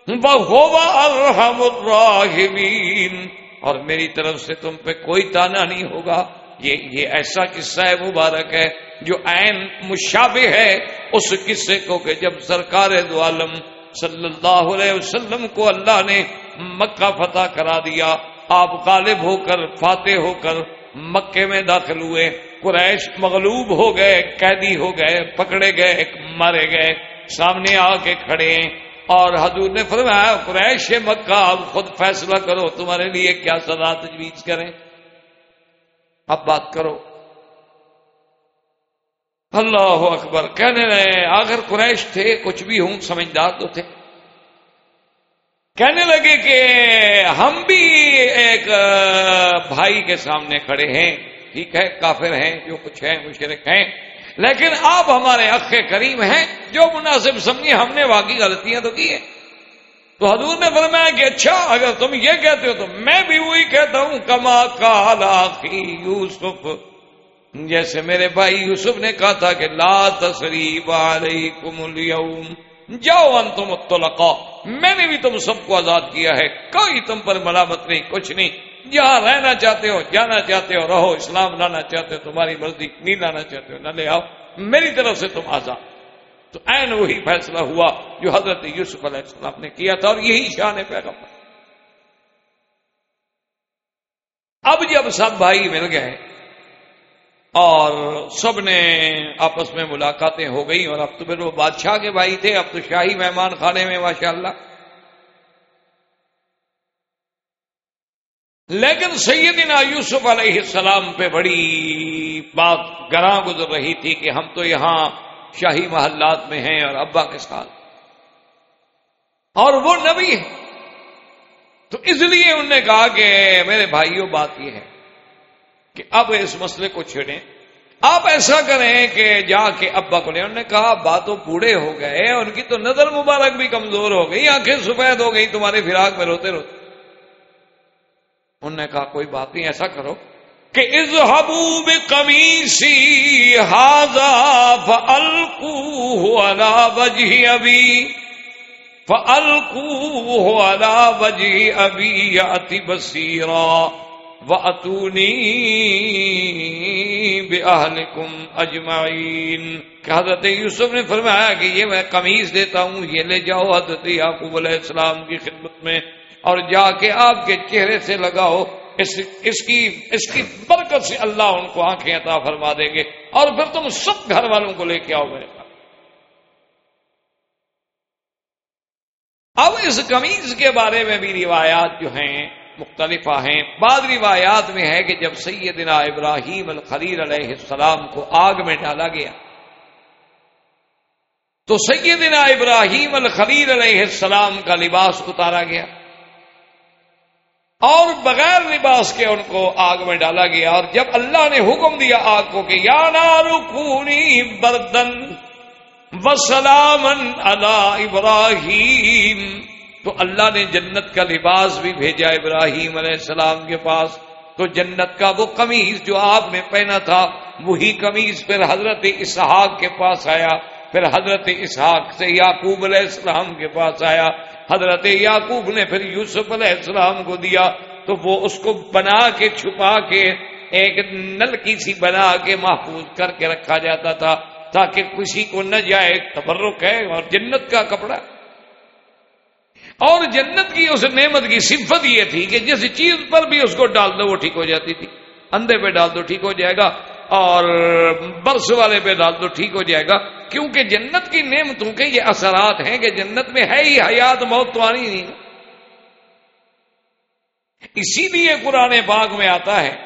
ارحم الراحمین۔ اور میری طرف سے تم پہ کوئی تانا نہیں ہوگا۔ یہ یہ ایسا قصہ ہے مبارک ہے جو عین مشابہ ہے اس قصے کو کہ جب سرکار دو عالم صلی اللہ علیہ وسلم کو اللہ نے مکہ فتح کرا دیا، آپ غالب ہو کر، فاتح ہو کر مکے میں داخل ہوئے، قریش مغلوب ہو گئے، قیدی ہو گئے، پکڑے گئے، مارے گئے، سامنے آ کے کھڑے اور حضور نے فرمایا، قریش مکہ، اب خود فیصلہ کرو، تمہارے لیے کیا سزا تجویز کریں؟ اب بات کرو۔ اللہ اکبر، کہنے رہے آخر قریش تھے، کچھ بھی ہوں، سمجھدار تو تھے۔ کہنے لگے کہ ہم بھی ایک بھائی کے سامنے کھڑے ہیں، ٹھیک ہے، کافر ہیں، جو کچھ ہے مشرق ہیں۔ لیکن آپ ہمارے اخ کریم ہیں، جو مناسب سمجھے ہم نے واقعی غلطیاں تو کی ہیں۔ تو حضور نے فرمایا کہ اچھا اگر تم یہ کہتے ہو تو میں بھی وہی کہتا ہوں، کما کالا یوسف۔ جیسے میرے بھائی یوسف نے کہا تھا کہ لا تصریب علیکم اليوم۔ جاؤ انتم الطلقاء، میں نے بھی تم سب کو آزاد کیا ہے، کوئی تم پر ملامت نہیں، کچھ نہیں۔ جہاں رہنا چاہتے ہو، جانا چاہتے ہو، رہو، اسلام لانا چاہتے ہو، تمہاری مرضی، نہیں لانا چاہتے ہو، نہ لے آؤ۔ میری طرف سے تم آزاد۔ تو این وہی فیصلہ ہوا جو حضرت یوسف علیہ السلام نے کیا تھا، اور یہی شان پیغمبر۔ اب جب سب بھائی مل گئے اور سب نے آپس میں ملاقاتیں ہو گئی اور اب تو پھر وہ بادشاہ کے بھائی تھے، اب تو شاہی مہمان خانے میں ماشاء اللہ لیکن سیدنا یوسف علیہ السلام پہ بڑی بات گراں گزر رہی تھی کہ ہم تو یہاں شاہی محلات میں ہیں اور ابا کے ساتھ۔ اور وہ نبی ہے تو اس لیے انہوں نے کہا کہ میرے بھائیوں بات یہ ہے کہ اب اس مسئلے کو چھیڑیں۔ آپ ایسا کریں کہ جا کے ابا کو لیں انہوں نے کہا، باتوں بوڑھے ہو گئے، ان کی تو نظر مبارک بھی کمزور ہو گئی، آنکھیں سفید ہو گئی، تمہارے فراق میں روتے روتے۔ انہوں نے کہا، کوئی بات نہیں، ایسا کرو کہ اظہبو کمیسی ہاضا فلکو علا وجہ ابھی فلکو علا وجہ ابھی یا اتی بصیرا۔ و اتونی بہلکم اجمعین کہ حضرت یوسف نے فرمایا کہ یہ میں قمیض دیتا ہوں، یہ لے جاؤ حضرت یعقوب علیہ السلام کی خدمت میں اور جا کے آپ کے چہرے سے لگاؤ، اس اس کی اس کی برکت سے اللہ ان کو آنکھیں عطا فرما دیں گے اور پھر تم سب گھر والوں کو لے کے آؤ میرے پاس اب اس قمیض کے بارے میں بھی روایات جو ہیں مختلف ہیں۔ بعض روایات میں ہے کہ جب سیدنا ابراہیم الخلیل علیہ السلام کو آگ میں ڈالا گیا، تو سیدنا ابراہیم الخلیل علیہ السلام کا لباس اتارا گیا اور بغیر لباس کے ان کو آگ میں ڈالا گیا۔ اور جب اللہ نے حکم دیا آگ کو کہ یا نارکونی بردن وسلامن اللہ ابراہیم تو اللہ نے جنت کا لباس بھی بھیجا ابراہیم علیہ السلام کے پاس۔ تو جنت کا وہ قمیض جو آپ نے پہنا تھا، وہی قمیض پھر حضرت اسحاق کے پاس آیا۔ پھر حضرت اسحاق سے یعقوب علیہ السلام کے پاس آیا۔ حضرت یعقوب نے پھر یوسف علیہ السلام کو دیا۔ تو وہ اس کو بنا کے چھپا کے ایک نلکی سی بنا کے محفوظ کر کے رکھا جاتا تھا، تاکہ کسی کو نہ جائے تبرک ہے اور جنت کا کپڑا۔ اور جنت کی اس نعمت کی صفت یہ تھی کہ جس چیز پر بھی اس کو ڈال دو وہ ٹھیک ہو جاتی تھی۔ اندھے پہ ڈال دو ٹھیک ہو جائے گا اور برس والے پہ ڈال دو ٹھیک ہو جائے گا۔ کیونکہ جنت کی نعمتوں کے یہ اثرات ہیں کہ جنت میں ہے ہی حیات، موت تو آنی نہیں۔ اسی لیے قرآن باغ میں آتا ہے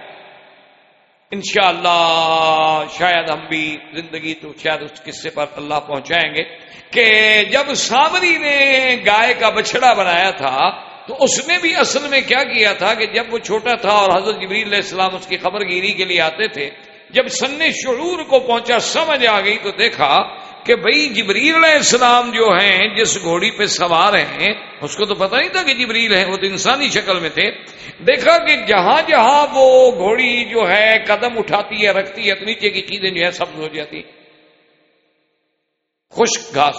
انشاءاللہ شاید ہم بھی زندگی تو شاید اس قصے پر اللہ پہنچائیں گے کہ جب سامری نے گائے کا بچڑا بنایا تھا تو اس نے بھی اصل میں کیا کیا تھا کہ جب وہ چھوٹا تھا اور حضرت جبریل علیہ السلام اس کی خبر گیری کے لیے آتے تھے، جب سن شعور کو پہنچا، سمجھ آ گئی تو دیکھا کہ بھائی جبریل علیہ السلام جو ہیں، جس گھوڑی پہ سوار ہیں، اس کو تو پتہ نہیں تھا کہ جبریل ہیں، وہ تو انسانی شکل میں تھے۔ دیکھا کہ جہاں جہاں وہ گھوڑی جو ہے، قدم اٹھاتی ہے، رکھتی ہے نیچے کی چیزیں جو ہے سبز ہو جاتی خشک گھاس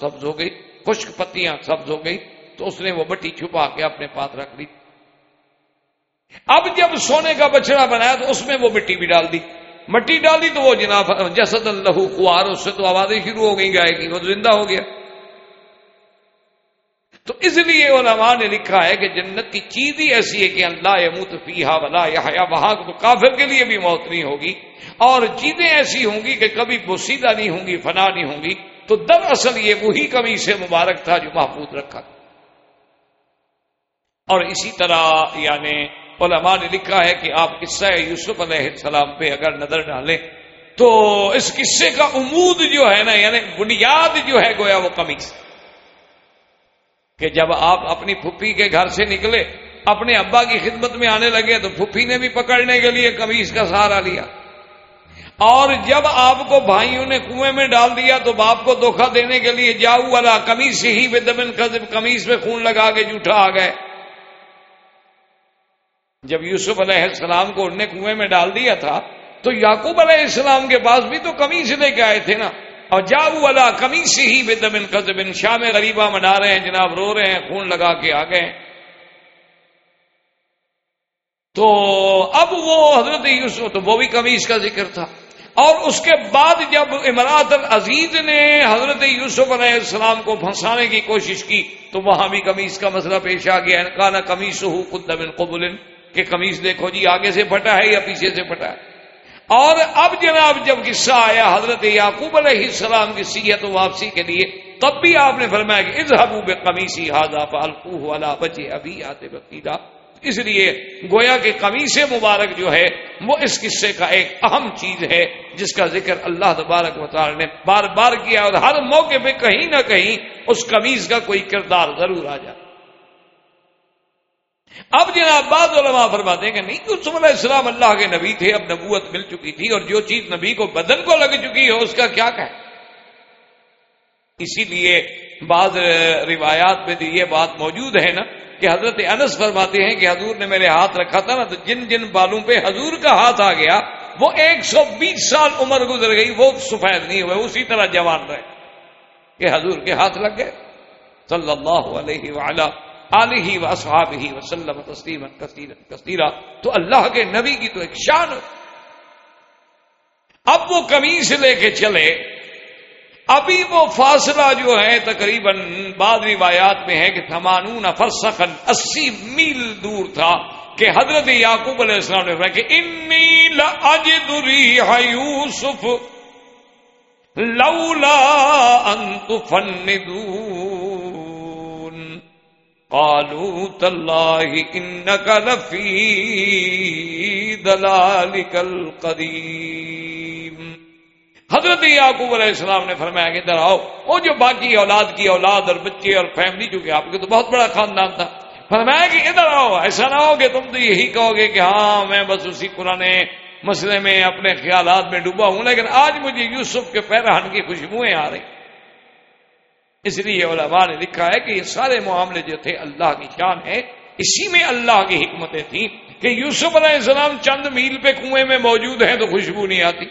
سبز ہو گئی، خشک پتیاں سبز ہو گئی، تو اس نے وہ بٹی چھپا کے اپنے پاس رکھ لی اب جب سونے کا بچڑا بنایا، تو اس میں وہ مٹی بھی ڈال دی۔ مٹی ڈالی تو وہ جناب جسد اللہ خوار اس سے تو آوازیں شروع ہو گئی گائے کی، وہ زندہ ہو گیا۔ تو اس لیے علماء نے لکھا ہے کہ جنت کی چیز ہی ایسی ہے کہ اللہ یموت فیہا ولا یا وہاں تو کافر کے لیے بھی موت نہیں ہوگی۔ اور چیزیں ایسی ہوں گی کہ کبھی بوسیدہ نہیں ہوں گی، فنا نہیں ہوں گی۔ تو دراصل یہ وہی کمی سے مبارک تھا جو محفوظ رکھا۔ اور اسی طرح یعنی علماء نے لکھا ہے کہ آپ قصہ یوسف علیہ السلام پہ اگر نظر ڈالیں تو اس قصے کا امود جو ہے نا یعنی بنیاد جو ہے گویا وہ کمی سے کہ جب آپ اپنی پھپھی کے گھر سے نکلے، اپنے ابا کی خدمت میں آنے لگے تو پھپھی نے بھی پکڑنے کے لیے کمیز کا سہارا لیا۔ اور جب آپ کو بھائیوں نے کنویں میں ڈال دیا تو باپ کو دھوکھا دینے کے لیے جاؤ والا کمیز سے ہی بدمن کمیز میں خون لگا کے جھوٹا آ گئے۔ جب یوسف علیہ السلام کو انہوں نے کنویں میں ڈال دیا تھا، تو یعقوب علیہ السلام کے پاس بھی تو کمیز لے کے آئے تھے نا۔ اور جاؤ والا کمیز سے ہی بدمن قزبن شاہ میں غریبہ منا رہے ہیں، جناب رو رہے ہیں، خون لگا کے آ گئے۔ تو اب وہ حضرت یوسف، تو وہ بھی کمیز کا ذکر تھا۔ اور اس کے بعد جب امراط العزیز نے حضرت یوسف علیہ السلام کو پھنسانے کی کوشش کی، تو وہاں بھی کمیز کا مسئلہ پیش آ گیا۔ کانا کمیز ہو خود قبول کہ کمیز دیکھو جی آگے سے پھٹا ہے یا پیچھے سے پھٹا ہے؟ اور اب جناب جب قصہ آیا حضرت یعقوب علیہ السلام کی سیت واپسی کے لیے، تب بھی آپ نے فرمایا کہ اظہبو بے قمیسی حاضہ فالقوہ والا بچے ابھی آتے بقیدہ۔ اس لیے گویا کہ قمیص مبارک جو ہے، وہ اس قصے کا ایک اہم چیز ہے، جس کا ذکر اللہ تبارک تعالی نے بار بار کیا اور ہر موقع پہ کہیں نہ کہیں اس قمیض کا کوئی کردار ضرور آ جائے اب جناب بعض علماء فرماتے ہیں کہ نہیں یوسف علیہ السلام اللہ کے نبی تھے، اب نبوت مل چکی تھی اور جو چیز نبی کو بدن کو لگ چکی ہے، اس کا کیا کہ اسی لیے بعض روایات میں یہ بات موجود ہے نا کہ حضرت انس فرماتے ہیں کہ حضور نے میرے ہاتھ رکھا تھا نا، تو جن جن بالوں پہ حضور کا ہاتھ آ گیا، وہ ایک سو بیس سال عمر گزر گئی، وہ سفید نہیں ہوئے، اسی طرح جوان رہے کہ حضور کے ہاتھ لگ گئے۔ صلی اللہ علیہ وعلا علیہ و اصحاب ہی وسلم تسلیم کثیرہ تو اللہ کے نبی کی تو ایک شان اب وہ کمیز لے کے چلے۔ ابھی وہ فاصلہ جو ہے تقریباً بعض روایات میں ہے کہ تھمانون فرسخن اسی میل دور تھا کہ حضرت یعقوب علیہ السلام نے کہ انی یوسف لولا ان تفندون۔ قالوا تالله انك لفي دلالك القديم حضرت یعقوب علیہ السلام نے فرمایا کہ ادھر آؤ، وہ جو باقی اولاد کی اولاد اور بچے اور فیملی جو کہ آپ کے تو بہت بڑا خاندان تھا، فرمایا کہ ادھر آؤ، ایسا نہ ہو کہ تم تو یہی کہو گے کہ ہاں میں بس اسی پرانے مسئلے میں اپنے خیالات میں ڈوبا ہوں، لیکن آج مجھے یوسف کے پیرہن کی خوشبوئیں آ رہی۔ اس لیے علماء نے لکھا ہے کہ یہ سارے معاملے جو تھے اللہ کی شان ہے اسی میں اللہ کی حکمتیں تھیں کہ یوسف علیہ السلام چند میل پہ کنویں میں موجود ہیں تو خوشبو نہیں آتی۔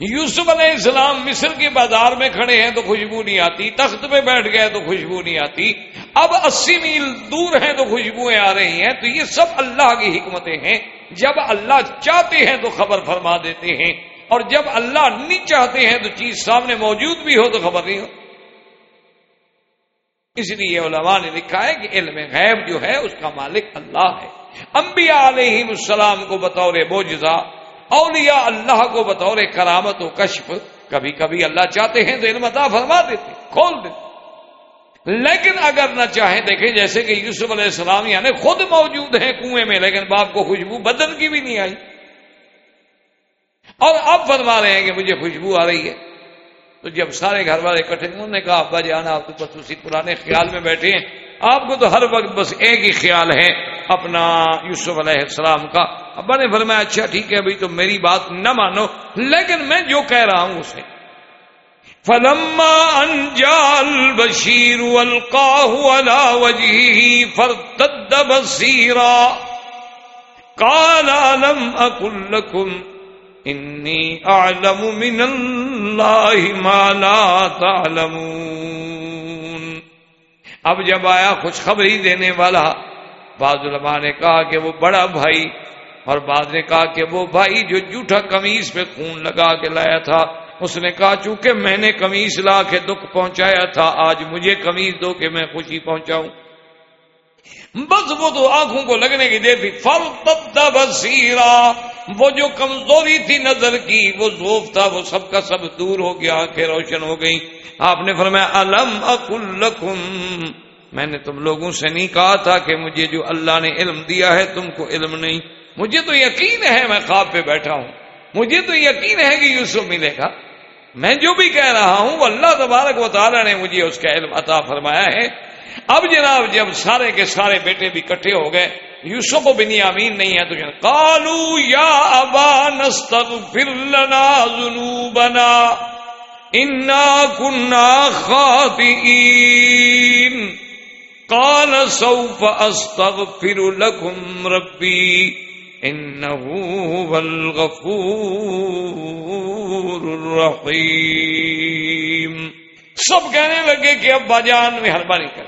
یوسف علیہ السلام مصر کے بازار میں کھڑے ہیں تو خوشبو نہیں آتی، تخت پہ بیٹھ گئے تو خوشبو نہیں آتی۔ اب اسی میل دور ہیں تو خوشبوئیں آ رہی ہیں، تو یہ سب اللہ کی حکمتیں ہیں۔ جب اللہ چاہتے ہیں تو خبر فرما دیتے ہیں۔ اور جب اللہ نہیں چاہتے ہیں تو چیز سامنے موجود بھی ہو تو خبر نہیں ہو۔ اس لیے علماء نے لکھا ہے کہ علم غیب جو ہے، اس کا مالک اللہ ہے۔ انبیاء علیہ السلام کو بطور بوجزا اولیاء اللہ کو بطور کرامت و کشف کبھی کبھی اللہ چاہتے ہیں تو علم عطا فرما دیتے، کھول دیتے۔ لیکن اگر نہ چاہیں، دیکھیں جیسے کہ یوسف علیہ السلام یعنی خود موجود ہیں کنویں میں، لیکن باپ کو خوشبو بدن کی بھی نہیں آئی۔ اور اب فرما رہے ہیں کہ مجھے خوشبو آ رہی ہے۔ تو جب سارے گھر والے اکٹھے انہوں نے کہا، ابا جی، جانا آپ تو بس اسی پرانے خیال میں بیٹھے ہیں۔ آپ کو تو ہر وقت بس ایک ہی خیال ہے، اپنا یوسف علیہ السلام کا۔ ابا نے فرمایا اچھا ٹھیک ہے، ابھی تو میری بات نہ مانو، لیکن میں جو کہہ رہا ہوں، اسے۔ فلما انجال بشیر القاہ وجی فرتد بصیرا قال لم اکل لکم انی اعلم من اللہ ما لا تعلمون۔ اب جب آیا خوشخبری دینے والا، بعض علماء نے کہا کہ وہ بڑا بھائی، اور بعض نے کہا کہ وہ بھائی جو جھوٹا کمیز پہ خون لگا کے لایا تھا، اس نے کہا چونکہ میں نے کمیز لا کے دکھ پہنچایا تھا، آج مجھے کمیز دو کہ میں خوشی پہنچاؤں۔ بس وہ تو آنکھوں کو لگنے کی دیر تھی۔ فل بصیرا وہ جو کمزوری تھی نظر کی، وہ زوف تھا، وہ سب کا سب دور ہو گیا، آنکھیں روشن ہو گئی آپ نے فرمایا، الم لکم؟ میں نے تم لوگوں سے نہیں کہا تھا کہ مجھے جو اللہ نے علم دیا ہے، تم کو علم نہیں۔ مجھے تو یقین ہے، میں خواب پہ بیٹھا ہوں۔ مجھے تو یقین ہے کہ یوسف ملے گا۔ میں جو بھی کہہ رہا ہوں، وہ اللہ تبارک و تعالیٰ نے مجھے اس کا علم عطا فرمایا ہے۔ اب جناب جب سارے کے سارے بیٹے بھی کٹھے ہو گئے، یوسف و بنی امین نہیں ہے، تو جناب کالو یا ابا نستغفر لنا ذنوبنا، انا كنا خاطئين قال سوف استغفر لكم ربي انه هو الغفور الرحيم سب کہنے لگے کہ ابا جان مہربانی کر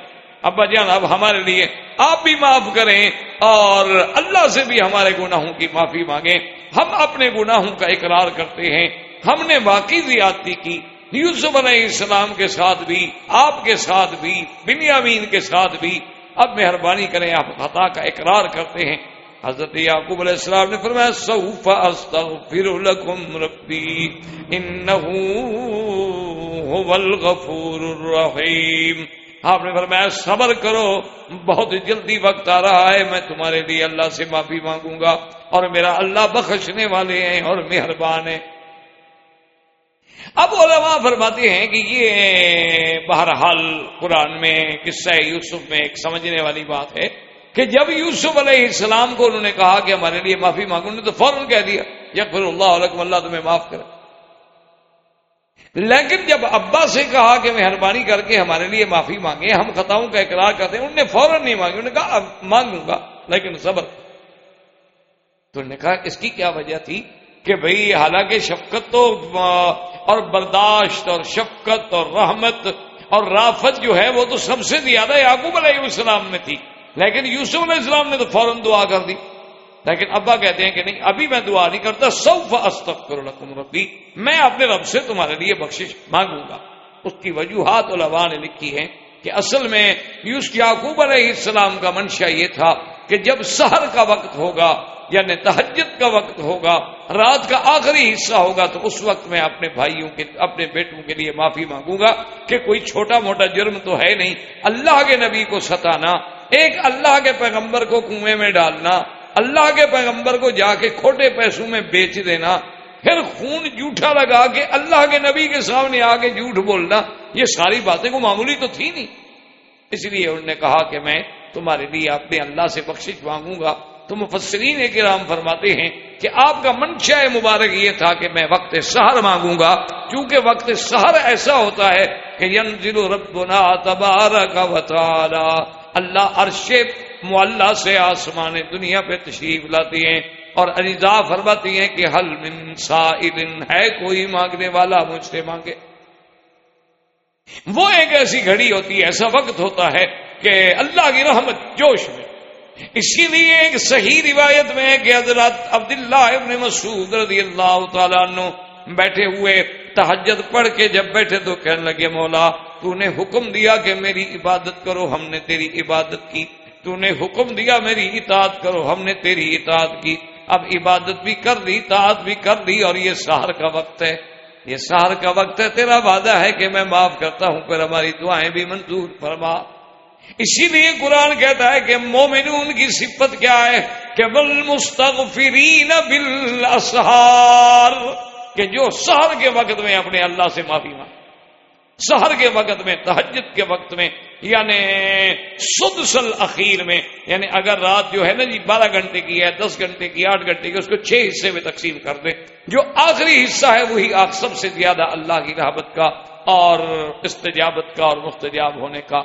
ابا جان، اب ہمارے لیے آپ بھی معاف کریں اور اللہ سے بھی ہمارے گناہوں کی معافی مانگیں۔ ہم اپنے گناہوں کا اقرار کرتے ہیں۔ ہم نے واقعی زیادتی کی۔ یوسف علیہ السلام کے ساتھ بھی، آپ کے ساتھ بھی، بنیامین کے ساتھ بھی۔ اب مہربانی کریں آپ خطا کا اقرار کرتے ہیں۔ حضرت یعقوب علیہ السلام نے فرمایا، سوف استغفر لکم ربی، انہو هو الغفور الرحیم. آپ نے فرمایا، صبر کرو، بہت جلدی وقت آ رہا ہے، میں تمہارے لیے اللہ سے معافی مانگوں گا اور میرا اللہ بخشنے والے ہیں اور مہربان ہیں۔ اب علماء فرماتے ہیں کہ یہ بہرحال قرآن میں، قصہ یوسف میں ایک سمجھنے والی بات ہے کہ جب یوسف علیہ السلام کو انہوں نے کہا کہ ہمارے لیے معافی مانگو نے تو فوراً کہہ دیا یا پھر اللہ علیہ اللہ تمہیں معاف کرے۔ لیکن جب ابا سے کہا کہ مہربانی کر کے ہمارے لیے معافی مانگے ہم خطاؤں کا اقرار کرتے ہیں، انہوں نے فوراً نہیں مانگی، انہوں نے کہا، اب مانگوں گا، لیکن صبر۔ تو انہوں نے کہا، اس کی کیا وجہ تھی؟ کہ بھئی، حالانکہ شفقت تو، اور برداشت، اور شفقت، اور رحمت، اور رافت جو ہے، وہ تو سب سے زیادہ یعقوب علیہ السلام میں تھی۔ لیکن یوسف علیہ السلام نے تو فوراً دعا کر دی۔ لیکن ابا کہتے ہیں کہ نہیں، ابھی میں دعا نہیں کرتا، سوف استغفر لکم ربی، میں اپنے رب سے تمہارے لیے بخشش مانگوں گا۔ اس کی وجوہات علماء نے لکھی ہیں کہ اصل میں یوس یعقوب علیہ السلام کا منشا یہ تھا کہ جب سحر کا وقت ہوگا یعنی تہجد کا وقت ہوگا، رات کا آخری حصہ ہوگا، تو اس وقت میں اپنے بھائیوں کے، اپنے بیٹوں کے لیے معافی مانگوں گا کہ کوئی چھوٹا موٹا جرم تو ہے نہیں۔ اللہ کے نبی کو ستانا، ایک اللہ کے پیغمبر کو کنویں میں ڈالنا اللہ کے پیغمبر کو جا کے کھوٹے پیسوں میں بیچ دینا، پھر خون جھوٹا لگا کے اللہ کے نبی کے سامنے آ کے جھوٹ بولنا، یہ ساری باتیں کو معمولی تو تھی نہیں۔ اس لیے انہوں نے کہا کہ میں تمہارے لیے اپنے اللہ سے بخشش مانگوں گا۔ تو مفسرین کرام فرماتے ہیں کہ آپ کا منشا مبارک یہ تھا کہ میں وقت سہر مانگوں گا، کیونکہ وقت سہر ایسا ہوتا ہے کہ ینزل ربنا تبارک و تعالی، اللہ عرش معلّہ سے آسمان دنیا پہ تشریف لاتی ہیں اور اجزا فرماتی ہیں کہ حل من سائل ہے کوئی مانگنے والا مجھ سے مانگے۔ وہ ایک ایسی گھڑی ہوتی ہے، ایسا وقت ہوتا ہے کہ اللہ کی رحمت جوش میں۔ اسی لیے ایک صحیح روایت میں کہ حضرت عبداللہ ابن مسعود رضی اللہ تعالیٰ عنہ بیٹھے ہوئے تحجد پڑھ کے جب بیٹھے تو کہنے لگے، مولا تو نے حکم دیا کہ میری عبادت کرو، ہم نے تیری عبادت کی۔ تو نے حکم دیا، میری اطاعت کرو، ہم نے تیری اطاعت کی۔ اب عبادت بھی کر دی، اطاعت بھی کر دی، اور یہ سہر کا وقت ہے۔ یہ سہر کا وقت ہے، تیرا وعدہ ہے کہ میں معاف کرتا ہوں، پھر ہماری دعائیں بھی منظور فرما۔ اسی لیے قرآن کہتا ہے کہ مومنون کی صفت کیا ہے؟ کہ بل مستغفرین بالاسحار، کہ جو سہر کے وقت میں اپنے اللہ سے معافی مانگ سہر کے وقت میں، تہجد کے وقت میں یعنی سدسل اخیر میں یعنی اگر رات جو ہے نا جی بارہ گھنٹے کی ہے، دس گھنٹے کی، آٹھ گھنٹے کی، اس کو چھ حصے میں تقسیم کر دیں۔ جو آخری حصہ ہے، وہی آپ سب سے زیادہ اللہ کی رحمت کا اور استجابت کا اور مستجاب ہونے کا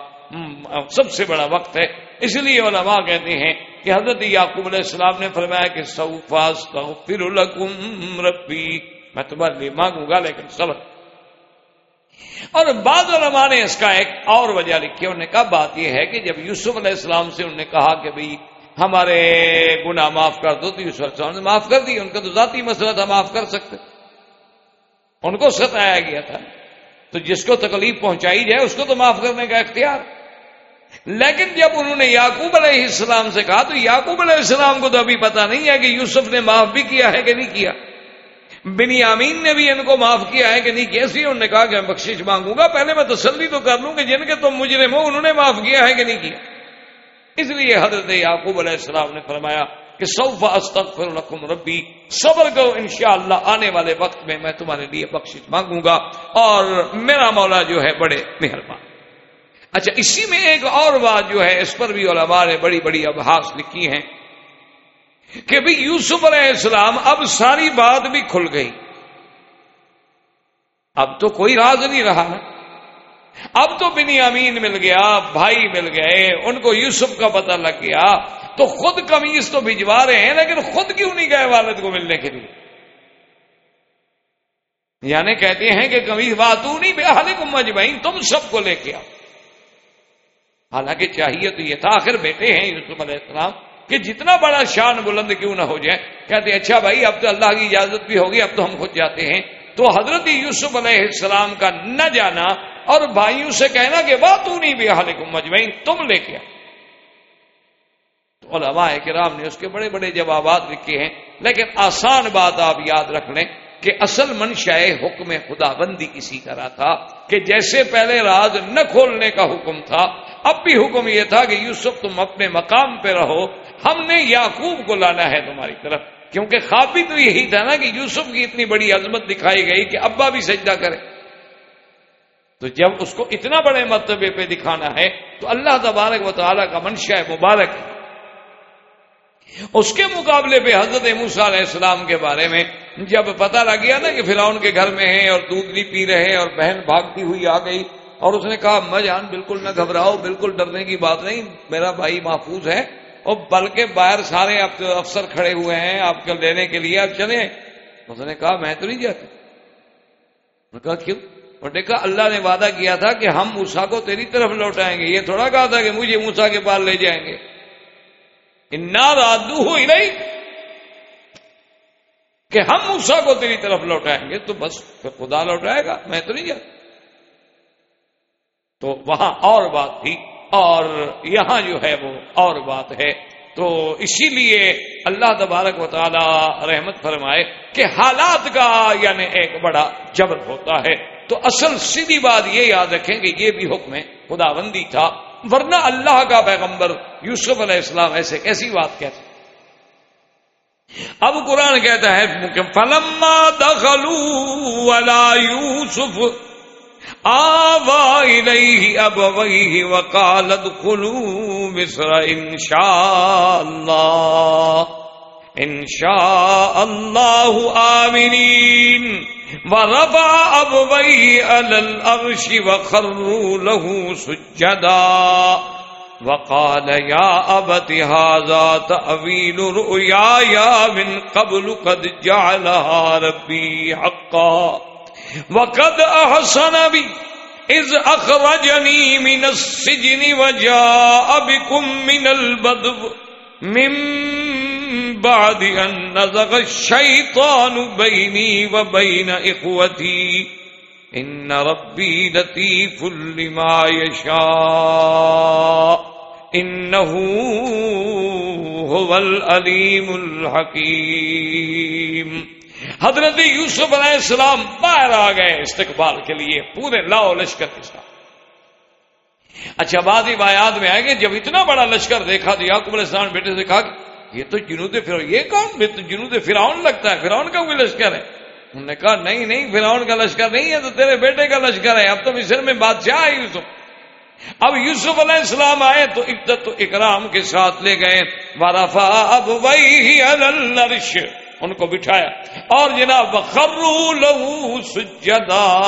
سب سے بڑا وقت ہے۔ اس لیے علماء کہتے ہیں کہ حضرت یعقوب علیہ السلام نے فرمایا کہ سوفاس ربی۔ میں تمہارے لیے مانگوں گا، لیکن صبر۔ اور بعض علماء نے اس کا ایک اور وجہ لکھی انہوں نے کہا، بات یہ ہے کہ جب یوسف علیہ السلام سے انہوں نے کہا کہ بھئی ہمارے گناہ معاف کر دو، تو یوسف علیہ السلام نے معاف کر دی۔ ان کا تو ذاتی مسئلہ تھا، معاف کر سکتے۔ ان کو ستایا گیا تھا۔ تو جس کو تکلیف پہنچائی جائے، اس کو تو معاف کرنے کا اختیار۔ لیکن جب انہوں نے یعقوب علیہ السلام سے کہا، تو یعقوب علیہ السلام کو تو ابھی پتا نہیں ہے کہ یوسف نے معاف بھی کیا ہے کہ نہیں کیا۔ بنی آمین نے بھی ان کو معاف کیا ہے کہ نہیں کیا انہوں نے کہا کہ میں بخشش مانگوں گا، پہلے میں تسلی تو کر لوں کہ جن کے تم مجرم ہو، انہوں نے معاف کیا ہے کہ نہیں کیا؟ اس لیے حضرت یعقوب علیہ السلام نے فرمایا کہ سوف استغفر لکم ربی، صبر کرو انشاءاللہ، آنے والے وقت میں میں تمہارے لیے بخش مانگوں گا اور میرا مولا جو ہے بڑے مہربان۔ اچھا اسی میں ایک اور بات جو ہے، اس پر بھی علماء نے بڑی بڑی ابحاس لکھی ہیں۔ کہ بھئی یوسف علیہ السلام اب ساری بات بھی کھل گئی۔ اب تو کوئی راز نہیں رہا۔ اب تو بنی امین مل گیا، بھائی مل گئے، ان کو یوسف کا پتہ لگ گیا۔ تو خود کمیز تو بھجوا رہے ہیں، لیکن خود کیوں نہیں گئے والد کو ملنے کے لیے؟ یعنی کہتے ہیں کہ کمیز بات نہیں بے حال کو مجمعین، تم سب کو لے کے آؤ۔ حالانکہ چاہیے تو یہ تھا، آخر بیٹے ہیں یوسف علیہ السلام۔ کہ جتنا بڑا شان بلند کیوں نہ ہو جائے۔ کہتے اچھا بھائی، اب تو اللہ کی اجازت بھی ہوگی، اب تو ہم خود جاتے ہیں۔ تو حضرت یوسف علیہ السلام کا نہ جانا اور بھائیوں سے کہنا کہ بات تو نہیں بھی حال مجمعین، تم لے کے تو علماء کرام نے اس کے بڑے بڑے جوابات لکھے ہیں، لیکن آسان بات آپ یاد رکھ لیں کہ اصل منشا حکم خدا بندی اسی طرح تھا کہ جیسے پہلے راز نہ کھولنے کا حکم تھا، اب بھی حکم یہ تھا کہ یوسف تم اپنے مقام پہ رہو ہم نے یعقوب کو لانا ہے تمہاری طرف۔ کیونکہ خواب بھی تو یہی تھا نا کہ یوسف کی اتنی بڑی عظمت دکھائی گئی کہ ابا بھی سجدہ کرے۔ تو جب اس کو اتنا بڑے مرتبے پہ دکھانا ہے، تو اللہ تبارک و تعالیٰ کا منشا ہے مبارک۔ اس کے مقابلے پہ حضرت موسا علیہ السلام کے بارے میں جب پتہ لگ گیا نا کہ فرعون کے گھر میں ہیں اور دودھ نہیں پی رہے اور بہن بھاگتی ہوئی آ گئی، اور اس نے کہا میں جان بالکل نہ گھبراؤ، بالکل ڈرنے کی بات نہیں، میرا بھائی محفوظ ہے۔ اور بلکہ باہر سارے افسر کھڑے ہوئے ہیں آپ کو لینے کے لیے، آپ چلے اس نے کہا، میں تو نہیں جاتا۔ کہا، کیوں؟ اور دیکھا اللہ نے وعدہ کیا تھا کہ ہم موسا کو تیری طرف لوٹائیں گے۔ یہ تھوڑا کہا تھا کہ مجھے موسا کے پاس لے جائیں گے۔ رادو ہو ہی نہیں کہ ہم موسا کو تیری طرف لوٹائیں گے تو بس، پھر خدا لوٹائے گا، میں تو نہیں جاتا۔ تو وہاں اور بات تھی۔ اور یہاں جو ہے وہ اور بات ہے۔ تو اسی لیے اللہ تبارک و تعالی رحمت فرمائے کہ حالات کا یعنی ایک بڑا جبر ہوتا ہے۔ تو اصل سیدھی بات یہ یاد رکھیں کہ یہ بھی حکم خدا بندی تھا۔ ورنہ اللہ کا پیغمبر یوسف علیہ السلام ایسے کیسی بات کہتے اب قرآن کہتا ہے فلما دخلوا ولا یوسف آوا إليه أبويه وقال ادخلوا مصر إن شاء الله إن شاء الله آمنين ورفع أبويه على الأرش وخروا له سجدا وقال يا أبت هذا تأويل رؤيايا من قبل قد جعلها ربي حقا وقد احسن بي. اذ اخرجني من السجن وجاء بكم من البدو. من بعد ان نزغ الشيطان بيني وبين اخوتي ان ربي لطيف لما يشاء. انه هو العليم الحكيم. حضرت یوسف علیہ السلام باہر آ گئے استقبال کے لیے پورے لاؤ لشکر کے ساتھ۔ اچھا بعد ہی بایات میں آئے گے جب اتنا بڑا لشکر دیکھا تو یعقوب علیہ السلام بیٹے سے کہا کہ یہ تو جنود فرعون، یہ کون؟ تو جنود فرعون لگتا ہے، فرعون کا کوئی لشکر ہے؟ انہوں نے کہا، نہیں نہیں، فرعون کا لشکر نہیں ہے تو تیرے بیٹے کا لشکر ہے، اب تو مصر میں بادشاہ ہے یوسف۔ اب یوسف علیہ السلام آئے تو عبدت و اکرام کے ساتھ لے گئے۔ وارفا اب وہی الرش ان کو بٹھایا اور جناب خرو لہو سجدا۔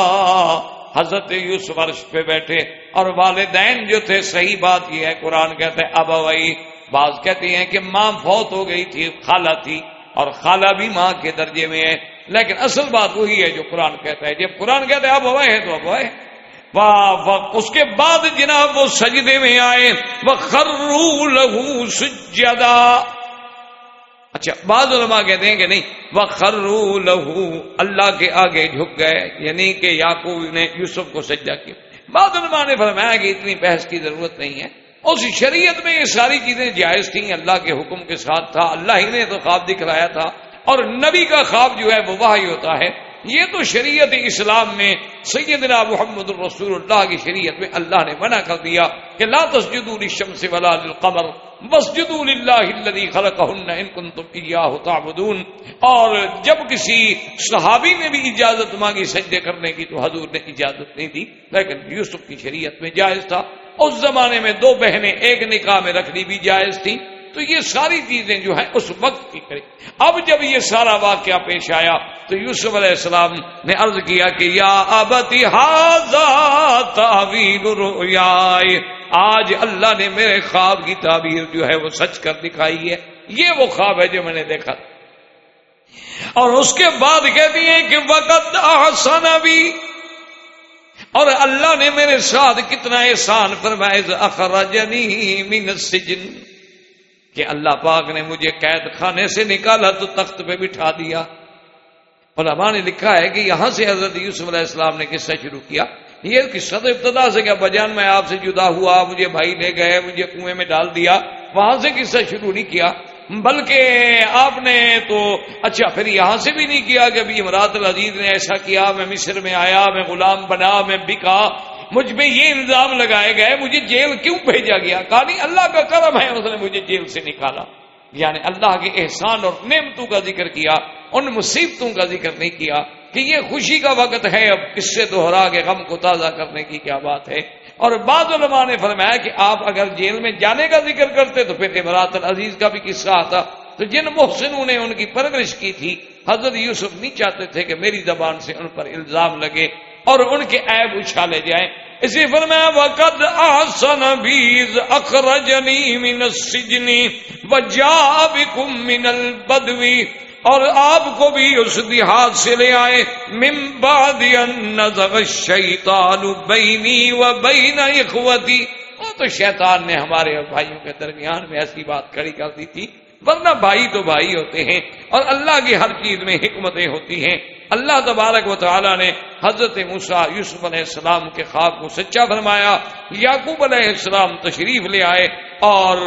حضرت یوسف عرش پہ بیٹھے اور والدین جو تھے، صحیح بات یہ ہے، قرآن کہتے ہیں اب وہی بعض کہتے ہیں کہ ماں فوت ہو گئی تھی، خالہ تھی اور خالہ بھی ماں کے درجے میں ہے۔ لیکن اصل بات وہی ہے جو قرآن کہتا ہے۔ جب قرآن کہتے ہیں اب ہوئے ہے تو اب ہوئے واہ اس کے بعد جناب وہ سجدے میں آئے۔ وہ خرو لہو سجدا۔ اچھا بعض علماء کہتے ہیں کہ نہیں وہ خرو لہو اللہ کے آگے جھک گئے یعنی کہ یعقوب نے یوسف کو سجا کیا۔ بعض علماء نے فرمایا کہ اتنی بحث کی ضرورت نہیں ہے۔ اس شریعت میں یہ ساری چیزیں جائز تھیں، اللہ کے حکم کے ساتھ تھا، اللہ ہی نے تو خواب دکھلایا تھا۔ اور نبی کا خواب جو ہے، وہ وہی ہوتا ہے۔ یہ تو شریعت اسلام میں سیدنا محمد الرسول اللہ کی شریعت میں اللہ نے منع کر دیا کہ لا تسجدوا للشمس ولا للقمر واسجدوا الذي خلقهن ان كنتم اياه تعبدون اور جب کسی صحابی نے بھی اجازت مانگی سجدے کرنے کی تو حضور نے اجازت نہیں دی، لیکن یوسف کی شریعت میں جائز تھا۔ اس زمانے میں دو بہنیں، ایک نکاح میں رکھنی بھی جائز تھی۔ تو یہ ساری چیزیں جو ہیں اس وقت کی کریں۔ اب جب یہ سارا واقعہ پیش آیا تو یوسف علیہ السلام نے عرض کیا کہ یا ابتی آج اللہ نے میرے خواب کی تعبیر جو ہے وہ سچ کر دکھائی ہے۔ یہ وہ خواب ہے جو میں نے دیکھا۔ اور اس کے بعد کہتی ہیں کہ وقت آسان بھی اور اللہ نے میرے ساتھ کتنا احسان فرمائے اخرجنی من السجن۔ کہ اللہ پاک نے مجھے قید خانے سے نکالا تو تخت پہ بٹھا دیا۔ علماء نے لکھا ہے کہ یہاں سے حضرت یوسف علیہ السلام نے قصہ شروع کیا۔ یہ قصہ تو ابتدا سے کیا بجان میں آپ سے جدا ہوا، مجھے بھائی لے گئے، مجھے کنویں میں ڈال دیا۔ وہاں سے قصہ شروع نہیں کیا۔ بلکہ آپ نے تو اچھا پھر یہاں سے بھی نہیں کیا کہ ابھی امراط العزیز نے ایسا کیا، میں مصر میں آیا، میں غلام بنا، میں بکا۔ مجھ پہ یہ الزام لگائے گئے، مجھے جیل کیوں بھیجا گیا؟ کہا نہیں اللہ کا کرم ہے، اس نے مجھے جیل سے نکالا۔ یعنی اللہ کے احسان اور نعمتوں کا ذکر کیا، ان مصیبتوں کا ذکر نہیں کیا کہ یہ خوشی کا وقت ہے، اب اس سے دوہرا کے غم کو تازہ کرنے کی کیا بات ہے۔ اور بعض علماء نے فرمایا کہ آپ اگر جیل میں جانے کا ذکر کرتے تو پھر امراط العزیز کا بھی قصہ آتا۔ تو جن محسنوں نے ان کی پرورش کی تھی، حضرت یوسف نہیں چاہتے تھے کہ میری زبان سے ان پر الزام لگے۔ اور ان کے عیب اچھالے جائیں۔ اسی فرمایا، وقد احسن بیز اخرجنی من السجن وجا بكم من البدوی اور آپ کو بھی اس دیہات سے لے آئے۔ من بعد ان نزغ الشیطان بینی و بین اخوتی وہ تو شیطان نے ہمارے بھائیوں کے درمیان میں ایسی بات کھڑی کر دی تھی۔ ورنہ بھائی تو بھائی ہوتے ہیں اور اللہ کی ہر چیز میں حکمتیں ہوتی ہیں۔ اللہ تبارک و تعالیٰ نے حضرت موسا یوسف علیہ السلام کے خواب کو سچا فرمایا، یعقوب علیہ السلام تشریف لے آئے اور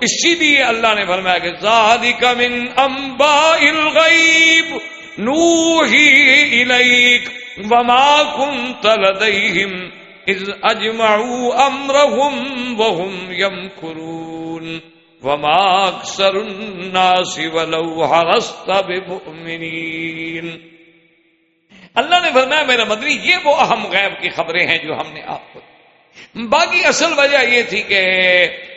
اسی لیے اللہ نے فرمایا کہ ذالک من انباء الغیب، نوحی الیک وما کنت لدیہم اذ اجمعوا امرهم وهم يمکرون وما اکثر الناس ولو حرست بمؤمنین اللہ نے فرمایا میرا مدنی، یہ وہ اہم غیب کی خبریں ہیں جو ہم نے آپ کو باقی اصل وجہ یہ تھی کہ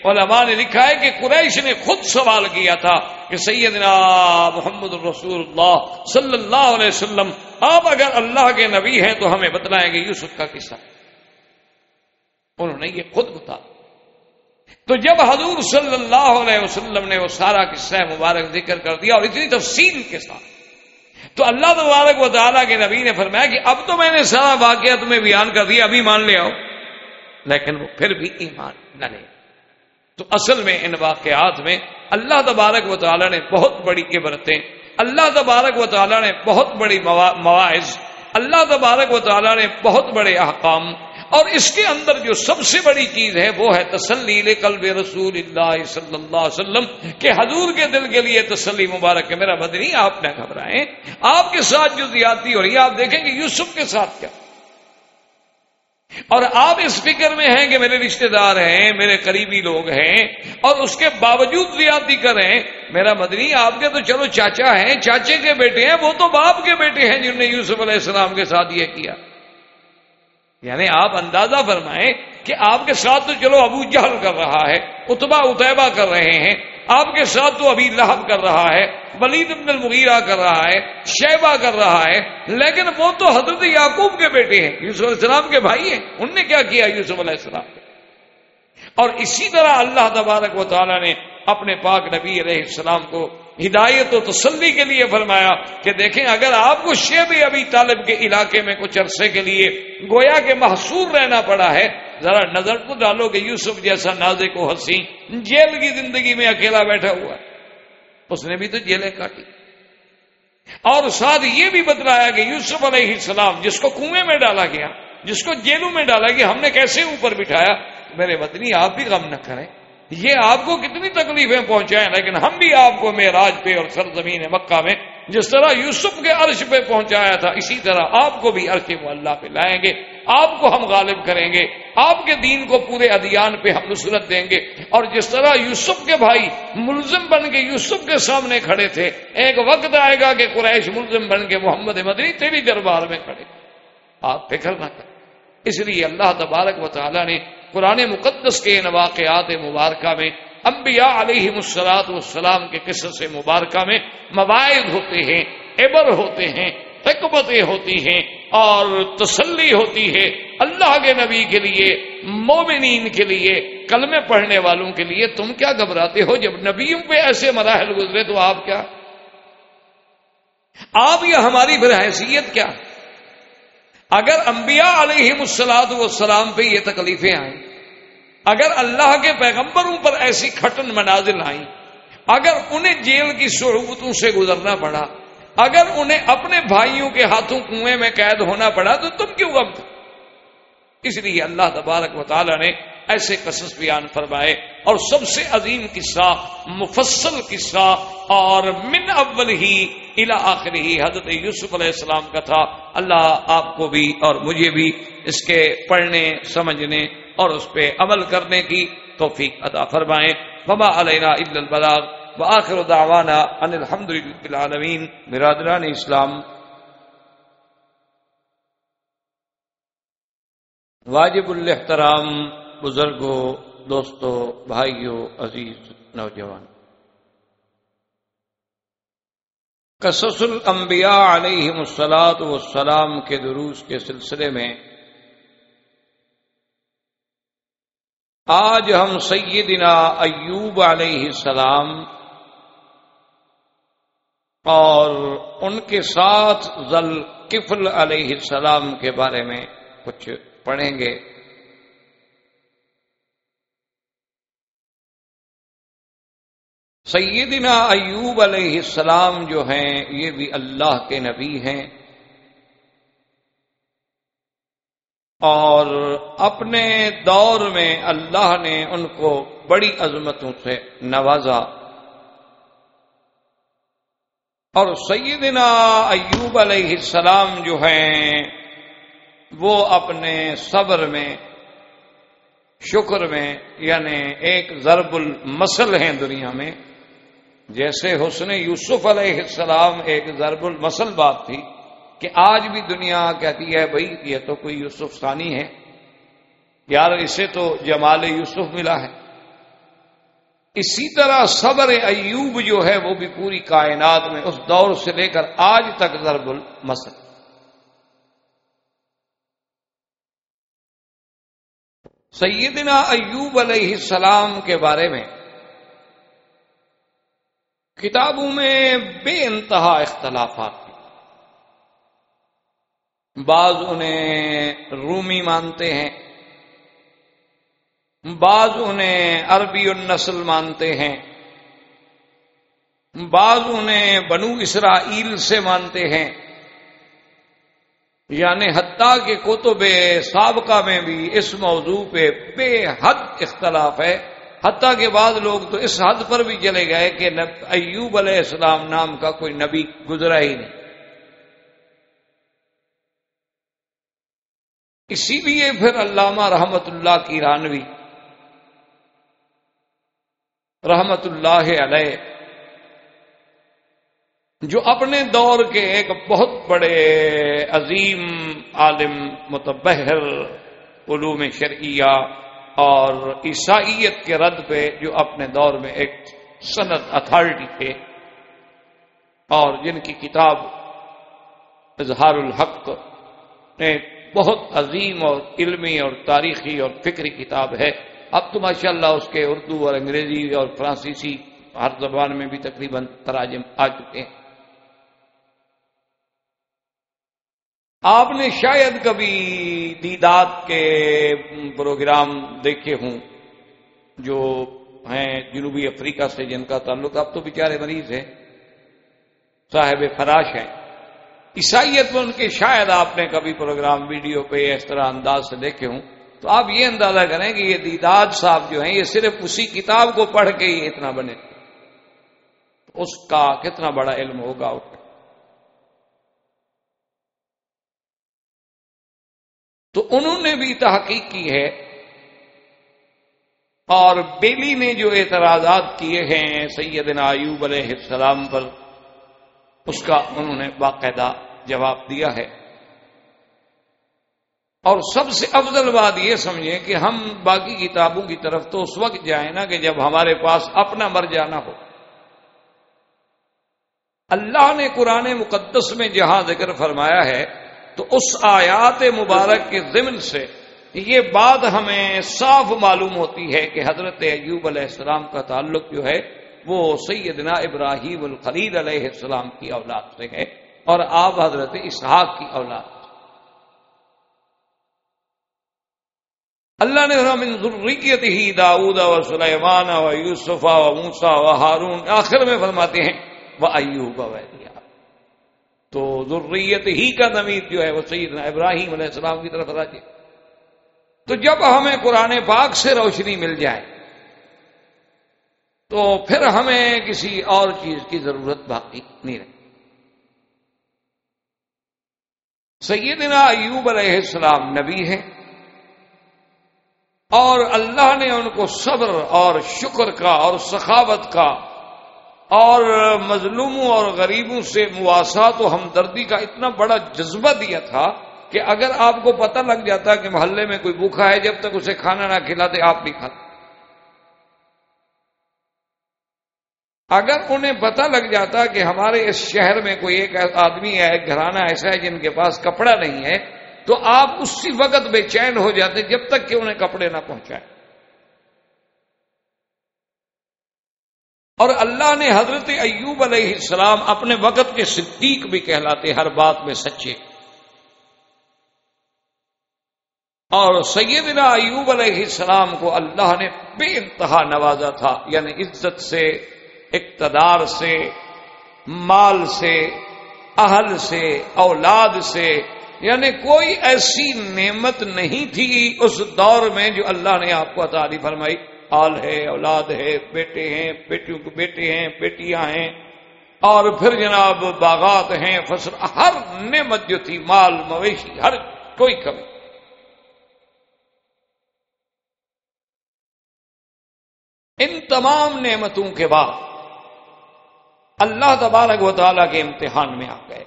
علماء نے لکھا ہے کہ قریش نے خود سوال کیا تھا کہ سیدنا محمد الرسول اللہ صلی اللہ علیہ وسلم، آپ اگر اللہ کے نبی ہیں تو ہمیں بتلائیں گے یوسف کا قصہ۔ انہوں نے یہ خود بتا تو جب حضور صلی اللہ علیہ وسلم نے وہ سارا قصہ مبارک ذکر کر دیا اور اتنی تفصیل کے ساتھ، تو اللہ تبارک و تعالیٰ کے نبی نے فرمایا کہ اب تو میں نے سارا واقعہ تمہیں بیان کر دیا، ابھی مان لے آؤ۔ لیکن وہ پھر بھی ایمان نہ لے۔ تو اصل میں ان واقعات میں اللہ تبارک و تعالیٰ نے بہت بڑی عبرتیں، اللہ تبارک و تعالیٰ نے بہت بڑی مواعظ، اللہ تبارک و تعالیٰ نے بہت بڑے احکام اور اس کے اندر جو سب سے بڑی چیز ہے وہ ہے تسلی قلب رسول اللہ صلی اللہ علیہ وسلم کہ حضور کے دل کے لیے تسلی مبارک ہے۔ میرا بدنی آپ نہ گھبرائیں۔ آپ کے ساتھ جو زیادتی ہو رہی ہے، آپ دیکھیں گے یوسف کے ساتھ کیا۔ اور آپ اس فکر میں ہیں کہ میرے رشتہ دار ہیں، میرے قریبی لوگ ہیں اور اس کے باوجود زیادتی کریں میرا مدنی آپ کے تو چلو چاچا ہیں، چاچے کے بیٹے ہیں، وہ تو باپ کے بیٹے ہیں جنہوں نے یوسف علیہ السلام کے ساتھ یہ کیا۔ یعنی آپ اندازہ فرمائیں کہ آپ کے ساتھ تو چلو ابو جہل کر رہا ہے اتبا اتبا کر رہے ہیں۔ آپ کے ساتھ تو ابھی لہب کر رہا ہے، ولید ابن المغیرہ کر رہا ہے، شیبہ کر رہا ہے۔ لیکن وہ تو حضرت یعقوب کے بیٹے ہیں، یوسف علیہ السلام کے بھائی ہیں۔ ان نے کیا کیا یوسف علیہ السلام؟ اور اسی طرح اللہ تبارک و تعالیٰ نے اپنے پاک نبی علیہ السلام کو ہدایت و تسلی کے لیے فرمایا کہ دیکھیں، اگر آپ کو شیب ابھی طالب کے علاقے میں کچھ عرصے کے لیے گویا کے محصور رہنا پڑا ہے، ذرا نظر تو ڈالو کہ یوسف جیسا نازے کو ہنسی جیل کی زندگی میں اکیلا بیٹھا ہوا ہے۔ اس نے بھی تو جیلیں کاٹی۔ اور ساتھ یہ بھی بتلایا کہ یوسف علیہ السلام جس کو کنویں میں ڈالا گیا، جس کو جیلوں میں ڈالا گیا، ہم نے کیسے اوپر بٹھایا؟ میرے وطنی، آپ بھی غم نہ کریں۔ یہ آپ کو کتنی تکلیفیں پہنچائیں، لیکن ہم بھی آپ کو معراج پہ اور سرزمین مکہ میں جس طرح یوسف کے عرش پہ پہنچایا تھا، اسی طرح آپ کو بھی عرش اللہ پہ لائیں گے، آپ کو ہم غالب کریں گے، آپ کے دین کو پورے ادیان پہ ہم نصرت دیں گے۔ اور جس طرح یوسف کے بھائی ملزم بن کے یوسف کے سامنے کھڑے تھے، ایک وقت آئے گا کہ قریش ملزم بن کے محمد مدنی تیری دربار میں کھڑے۔ آپ فکر نہ کریں۔ اس لیے اللہ تبارک و تعالیٰ نے قرآن مقدس کے ان واقعات مبارکہ میں، انبیاء علیہ مسلاط والسلام کے قصص مبارکہ میں مواعد ہوتے ہیں، عبر ہوتے ہیں، حکمتیں ہوتی ہیں اور تسلی ہوتی ہے۔ اللہ کے نبی کے لیے، مومنین کے لیے، کلمے پڑھنے والوں کے لیے تم کیا گھبراتے ہو؟ جب نبیوں پہ ایسے مراحل گزرے تو آپ کیا؟ آپ یا ہماری پھر حیثیت کیا؟ اگر انبیاء علیہ مسلاط والسلام پہ یہ تکلیفیں آئیں، اگر اللہ کے پیغمبروں پر ایسی کھٹن منازل آئیں، اگر انہیں جیل کی صعوبتوں سے گزرنا پڑا، اگر انہیں اپنے بھائیوں کے ہاتھوں کنویں میں قید ہونا پڑا، تو تم کیوں غم اس لیے اللہ تبارک و تعالی نے ایسے قصص بیان فرمائے اور سب سے عظیم قصہ، مفصل قصہ اور من اول ہی الا آخر ہی حضرت یوسف علیہ السلام کا تھا۔ اللہ آپ کو بھی اور مجھے بھی اس کے پڑھنے، سمجھنے اور اس پہ عمل کرنے کی توفیق عطا فرمائے۔ وما علینا الا البلاغ۔ وآخر دعوانا ان الحمد للعالمین برادران اسلام۔ واجب الاحترام بزرگوں، دوستوں، بھائیوں، عزیز نوجوان۔ قصص الانبیاء علیہ السلاط والسلام کے دروس کے سلسلے میں آج ہم سیدنا ایوب علیہ السلام اور ان کے ساتھ ذل کفل علیہ السلام کے بارے میں کچھ پڑھیں گے۔ سیدنا ایوب علیہ السلام جو ہیں، یہ بھی اللہ کے نبی ہیں۔ اور اپنے دور میں اللہ نے ان کو بڑی عظمتوں سے نوازا۔ اور سیدنا ایوب علیہ السلام جو ہیں وہ اپنے صبر میں، شکر میں یعنی ایک ضرب المسل ہیں دنیا میں۔ جیسے حسن یوسف علیہ السلام ایک ضرب المسل بات تھی کہ آج بھی دنیا کہتی ہے بھائی، یہ تو کوئی یوسف ثانی ہے۔ یار، اسے تو جمال یوسف ملا ہے۔ اسی طرح صبر ایوب جو ہے وہ بھی پوری کائنات میں اس دور سے لے کر آج تک ضرب المسل سیدنا ایوب علیہ السلام کے بارے میں کتابوں میں بے انتہا اختلافات بعض انہیں رومی مانتے ہیں، بعض انہیں عربی النسل مانتے ہیں، بعض انہیں بنو اسرائیل سے مانتے ہیں۔ یعنی حتیٰ کے کتب سابقہ میں بھی اس موضوع پہ بے حد اختلاف ہے۔ حتیٰ کے بعد لوگ تو اس حد پر بھی چلے گئے کہ ایوب علیہ السلام نام کا کوئی نبی گزرا ہی نہیں۔ اسی لیے پھر علامہ رحمت اللہ کی رانوی، رحمت اللہ علیہ جو اپنے دور کے ایک بہت بڑے عظیم عالم متبہر علوم شرعیہ اور عیسائیت کے رد پہ جو اپنے دور میں ایک صنعت اتھارٹی تھے اور جن کی کتاب اظہار الحق نے بہت عظیم اور علمی اور تاریخی اور فکری کتاب ہے۔ اب تو ماشاء اللہ اس کے اردو اور انگریزی اور فرانسیسی ہر زبان میں بھی تقریباً تراجم آ چکے ہیں۔ آپ نے شاید کبھی دیدات کے پروگرام دیکھے ہوں جو ہیں جنوبی افریقہ سے جن کا تعلق اب تو بیچارے مریض ہیں، صاحب فراش ہیں۔ عیسائیت میں ان کے شاید آپ نے کبھی پروگرام، ویڈیو پہ اس طرح انداز سے دیکھے ہوں۔ تو آپ یہ اندازہ کریں کہ یہ دیداد صاحب جو ہیں، یہ صرف اسی کتاب کو پڑھ کے ہی اتنا بنے۔ اس کا کتنا بڑا علم ہوگا؟ تو انہوں نے بھی تحقیق کی ہے اور بیلی نے جو اعتراضات کیے ہیں سیدنا ایوب علیہ السلام پر، اس کا انہوں نے باقاعدہ جواب دیا ہے۔ اور سب سے افضل بات یہ سمجھیں کہ ہم باقی کتابوں کی طرف تو اس وقت جائیں نا کہ جب ہمارے پاس اپنا مر جانا ہو۔ اللہ نے قرآن مقدس میں جہاں ذکر فرمایا ہے تو اس آیات مبارک کے ضمن سے یہ بات ہمیں صاف معلوم ہوتی ہے کہ حضرت ایوب علیہ السلام کا تعلق جو ہے وہ سیدنا ابراہیم الخلیل علیہ السلام کی اولاد سے ہے اور آپ حضرت اسحاق کی اولاد اللہ نے من ذریت ہی داؤد و سلیمان و یوسف و موسا و ہارون، آخر میں فرماتے ہیں وہ ایوب ویدیا تو ذریت ہی کا نمید جو ہے وہ سیدنا ابراہیم علیہ السلام کی طرف راجی۔ تو جب ہمیں قرآن پاک سے روشنی مل جائے، تو پھر ہمیں کسی اور چیز کی ضرورت باقی نہیں رہے سیدنا ایوب علیہ السلام نبی ہے اور اللہ نے ان کو صبر اور شکر کا اور سخاوت کا اور مظلوموں اور غریبوں سے مواسات و ہمدردی کا اتنا بڑا جذبہ دیا تھا کہ اگر آپ کو پتہ لگ جاتا کہ محلے میں کوئی بھوکھا ہے، جب تک اسے کھانا نہ کھلاتے، آپ نہیں کھاتے۔ اگر انہیں پتہ لگ جاتا کہ ہمارے اس شہر میں کوئی ایک آدمی ہے، ایک گھرانہ ایسا ہے جن کے پاس کپڑا نہیں ہے، تو آپ اسی وقت بے چین ہو جاتے جب تک کہ انہیں کپڑے نہ پہنچائے اور اللہ نے حضرت ایوب علیہ السلام اپنے وقت کے صدیق بھی کہلاتے ہر بات میں سچے۔ اور سیدنا ایوب علیہ السلام کو اللہ نے بے انتہا نوازا تھا یعنی عزت سے، اقتدار سے، مال سے، اہل سے، اولاد سے یعنی کوئی ایسی نعمت نہیں تھی اس دور میں جو اللہ نے آپ کو عطا فرمائی۔ آل ہے، اولاد ہے، بیٹے ہیں، بیٹیوں کے بیٹے ہیں، بیٹیاں ہیں۔ اور پھر جناب باغات ہیں، فصل، ہر نعمت جو تھی، مال، مویشی، ہر کوئی کمی ان تمام نعمتوں کے بعد اللہ تبارک و تعالیٰ کے امتحان میں آ گئے۔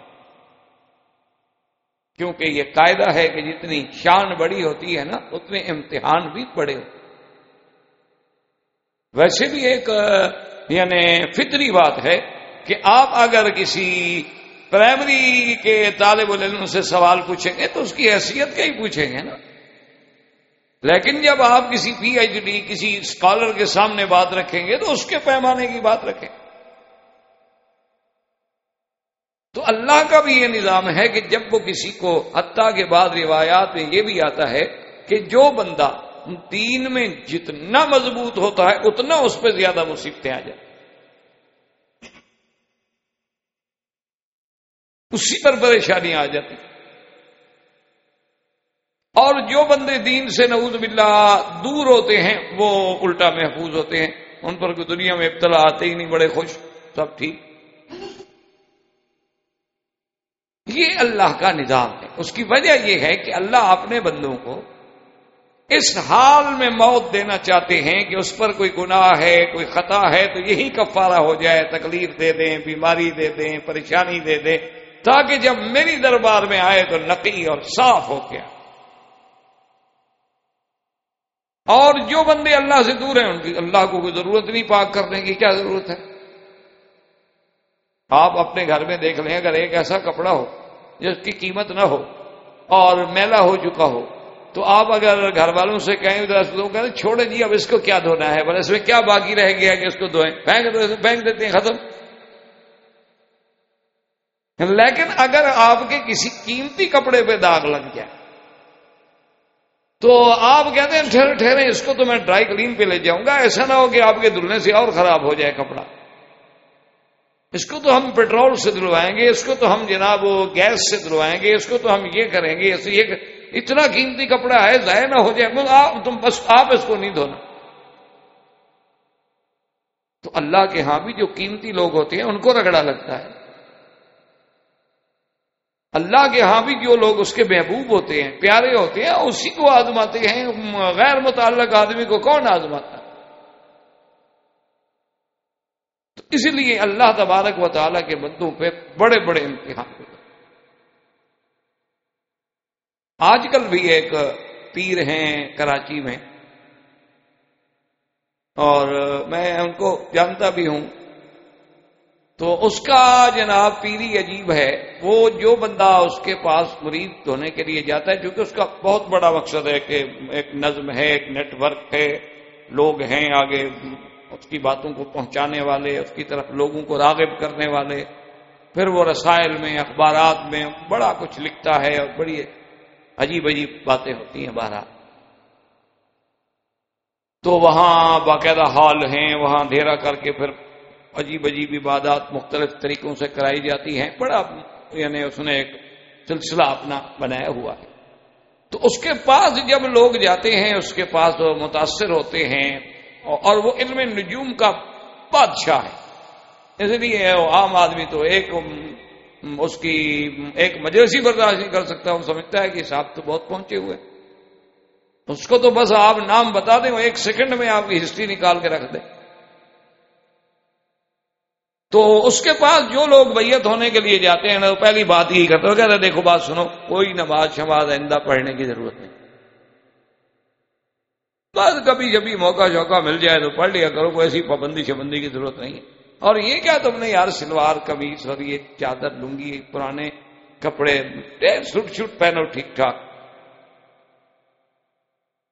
کیونکہ یہ قاعدہ ہے کہ جتنی شان بڑی ہوتی ہے نا، اتنے امتحان بھی بڑے ہوتے ویسے بھی ایک یعنی فطری بات ہے کہ آپ اگر کسی پرائمری کے طالب علم سے سوال پوچھیں گے تو اس کی حیثیت کا ہی پوچھیں گے نا۔ لیکن جب آپ کسی پی ایچ ڈی، کسی اسکالر کے سامنے بات رکھیں گے تو اس کے پیمانے کی بات رکھیں۔ تو اللہ کا بھی یہ نظام ہے کہ جب وہ کسی کو حتیٰ کے بعد روایات میں یہ بھی آتا ہے کہ جو بندہ دین میں جتنا مضبوط ہوتا ہے، اتنا اس پہ زیادہ مصیبتیں آ جائیں اسی پر پریشانیاں آ جاتی اور جو بندے دین سے نعوذ باللہ دور ہوتے ہیں، وہ الٹا محفوظ ہوتے ہیں۔ ان پر کوئی دنیا میں ابتلا آتے ہی نہیں، بڑے خوش، سب ٹھیک۔ یہ اللہ کا نظام ہے۔ اس کی وجہ یہ ہے کہ اللہ اپنے بندوں کو اس حال میں موت دینا چاہتے ہیں کہ اس پر کوئی گناہ ہے، کوئی خطا ہے، تو یہی کفارہ ہو جائے، تکلیف دے دیں، بیماری دے دیں، پریشانی دے دیں، تاکہ جب میری دربار میں آئے تو نقی اور صاف ہو گیا۔ اور جو بندے اللہ سے دور ہیں، ان کی اللہ کو کوئی ضرورت نہیں پاک کرنے کی کیا ضرورت ہے؟ آپ اپنے گھر میں دیکھ لیں، اگر ایک ایسا کپڑا ہو جس کی قیمت نہ ہو اور میلا ہو چکا ہو تو آپ اگر گھر والوں سے کہیں کہیں چھوڑے جی اب اس کو کیا دھونا ہے؟ بس اس میں کیا باقی رہ گیا کہ اس کو دھوئیں؟ پھینک پھینک دیتے ہیں، ختم۔ لیکن اگر آپ کے کسی قیمتی کپڑے پہ داغ لگ جائے، تو آپ کہتے ہیں، ٹھہرے ٹھہرے، اس کو تو میں ڈرائی کلین پہ لے جاؤں گا، ایسا نہ ہو کہ آپ کے دھلنے سے اور خراب ہو جائے کپڑا۔ اس کو تو ہم پیٹرول سے دلوائیں گے، اس کو تو ہم جناب گیس سے دلوائیں گے، اس کو تو ہم یہ کریں گے یہ اتنا قیمتی کپڑا ہے، ضائع نہ ہو جائے آپ تم بس آپ اس کو نہیں دھونا تو اللہ کے ہاں بھی جو قیمتی لوگ ہوتے ہیں، ان کو رگڑا لگتا ہے۔ اللہ کے ہاں بھی جو لوگ اس کے محبوب ہوتے ہیں، پیارے ہوتے ہیں، اسی کو آزماتے ہیں۔ غیر متعلق آدمی کو کون آزماتا؟ تو اس لیے اللہ تبارک و تعالیٰ کے بندوں پہ بڑے بڑے امتحان ہوتے آج کل بھی ایک پیر ہیں، کراچی میں۔ اور میں ان کو جانتا بھی ہوں۔ تو اس کا جناب پیری عجیب ہے۔ وہ جو بندہ اس کے پاس مرید ہونے کے لیے جاتا ہے، کیونکہ اس کا بہت بڑا مقصد ہے کہ ایک نظم ہے، ایک نیٹ ورک ہے۔ لوگ ہیں آگے اس کی باتوں کو پہنچانے والے، اس کی طرف لوگوں کو راغب کرنے والے۔ پھر وہ رسائل میں، اخبارات میں بڑا کچھ لکھتا ہے اور بڑی عجیب عجیب باتیں ہوتی ہیں بارہ تو وہاں باقاعدہ ہال ہیں، وہاں دھیرا کر کے پھر عجیب عجیب عبادات مختلف طریقوں سے کرائی جاتی ہیں۔ بڑا یعنی اس نے ایک سلسلہ اپنا بنایا ہوا ہے۔ تو اس کے پاس جب لوگ جاتے ہیں، اس کے پاس متاثر ہوتے ہیں اور وہ علم نجوم کا بادشاہ ہے۔ اس لیے عام آدمی تو ایک اس کی ایک مجلسی برداشت نہیں کر سکتا وہ سمجھتا ہے کہ صاحب تو بہت پہنچے ہوئے۔ اس کو تو بس آپ نام بتا دیں، وہ ایک سیکنڈ میں آپ کی ہسٹری نکال کے رکھ دیں۔ تو اس کے پاس جو لوگ بیت ہونے کے لیے جاتے ہیں نا وہ پہلی بات یہی کرتے ہیں کہتے دیکھو بات سنو، کوئی نماز شماز آئندہ پڑھنے کی ضرورت نہیں۔ بس کبھی جبھی موقع شوقع مل جائے تو پڑھ لیا کرو، کوئی ایسی پابندی شبندی کی ضرورت نہیں ہے۔ اور یہ کیا تم نے یار سلوار کمیز اور یہ چادر لنگی، پرانے کپڑے سٹ سٹ پہنو ٹھیک ٹھاک۔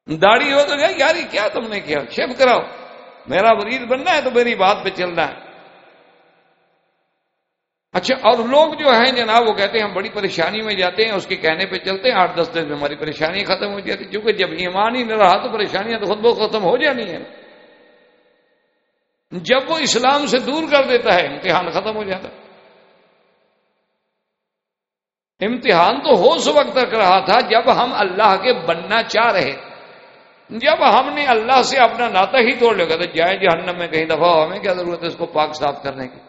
داڑھی ہو تو یار یہ کیا تم نے کیا؟ شیو کراؤ۔ میرا مریض بننا ہے تو میری بات پہ چلنا ہے۔ اچھا اور لوگ جو ہیں جناب، وہ کہتے ہیں ہم بڑی پریشانی میں جاتے ہیں، اس کے کہنے پہ چلتے ہیں، آٹھ دس دن میں ہماری پریشانی ختم ہو جاتی کیونکہ جب ایمان ہی نہ رہا تو پریشانیاں تو خود بہت ختم ہو جانی ہیں۔ جب وہ اسلام سے دور کر دیتا ہے، امتحان ختم ہو جاتا۔ امتحان تو ہو اس وقت تک رہا تھا جب ہم اللہ کے بننا چاہ رہے۔ جب ہم نے اللہ سے اپنا ناتا ہی توڑ لگا تو جائیں جہنم میں کہیں دفعہ، ہمیں کیا ضرورت ہے اس کو پاک صاف کرنے کی؟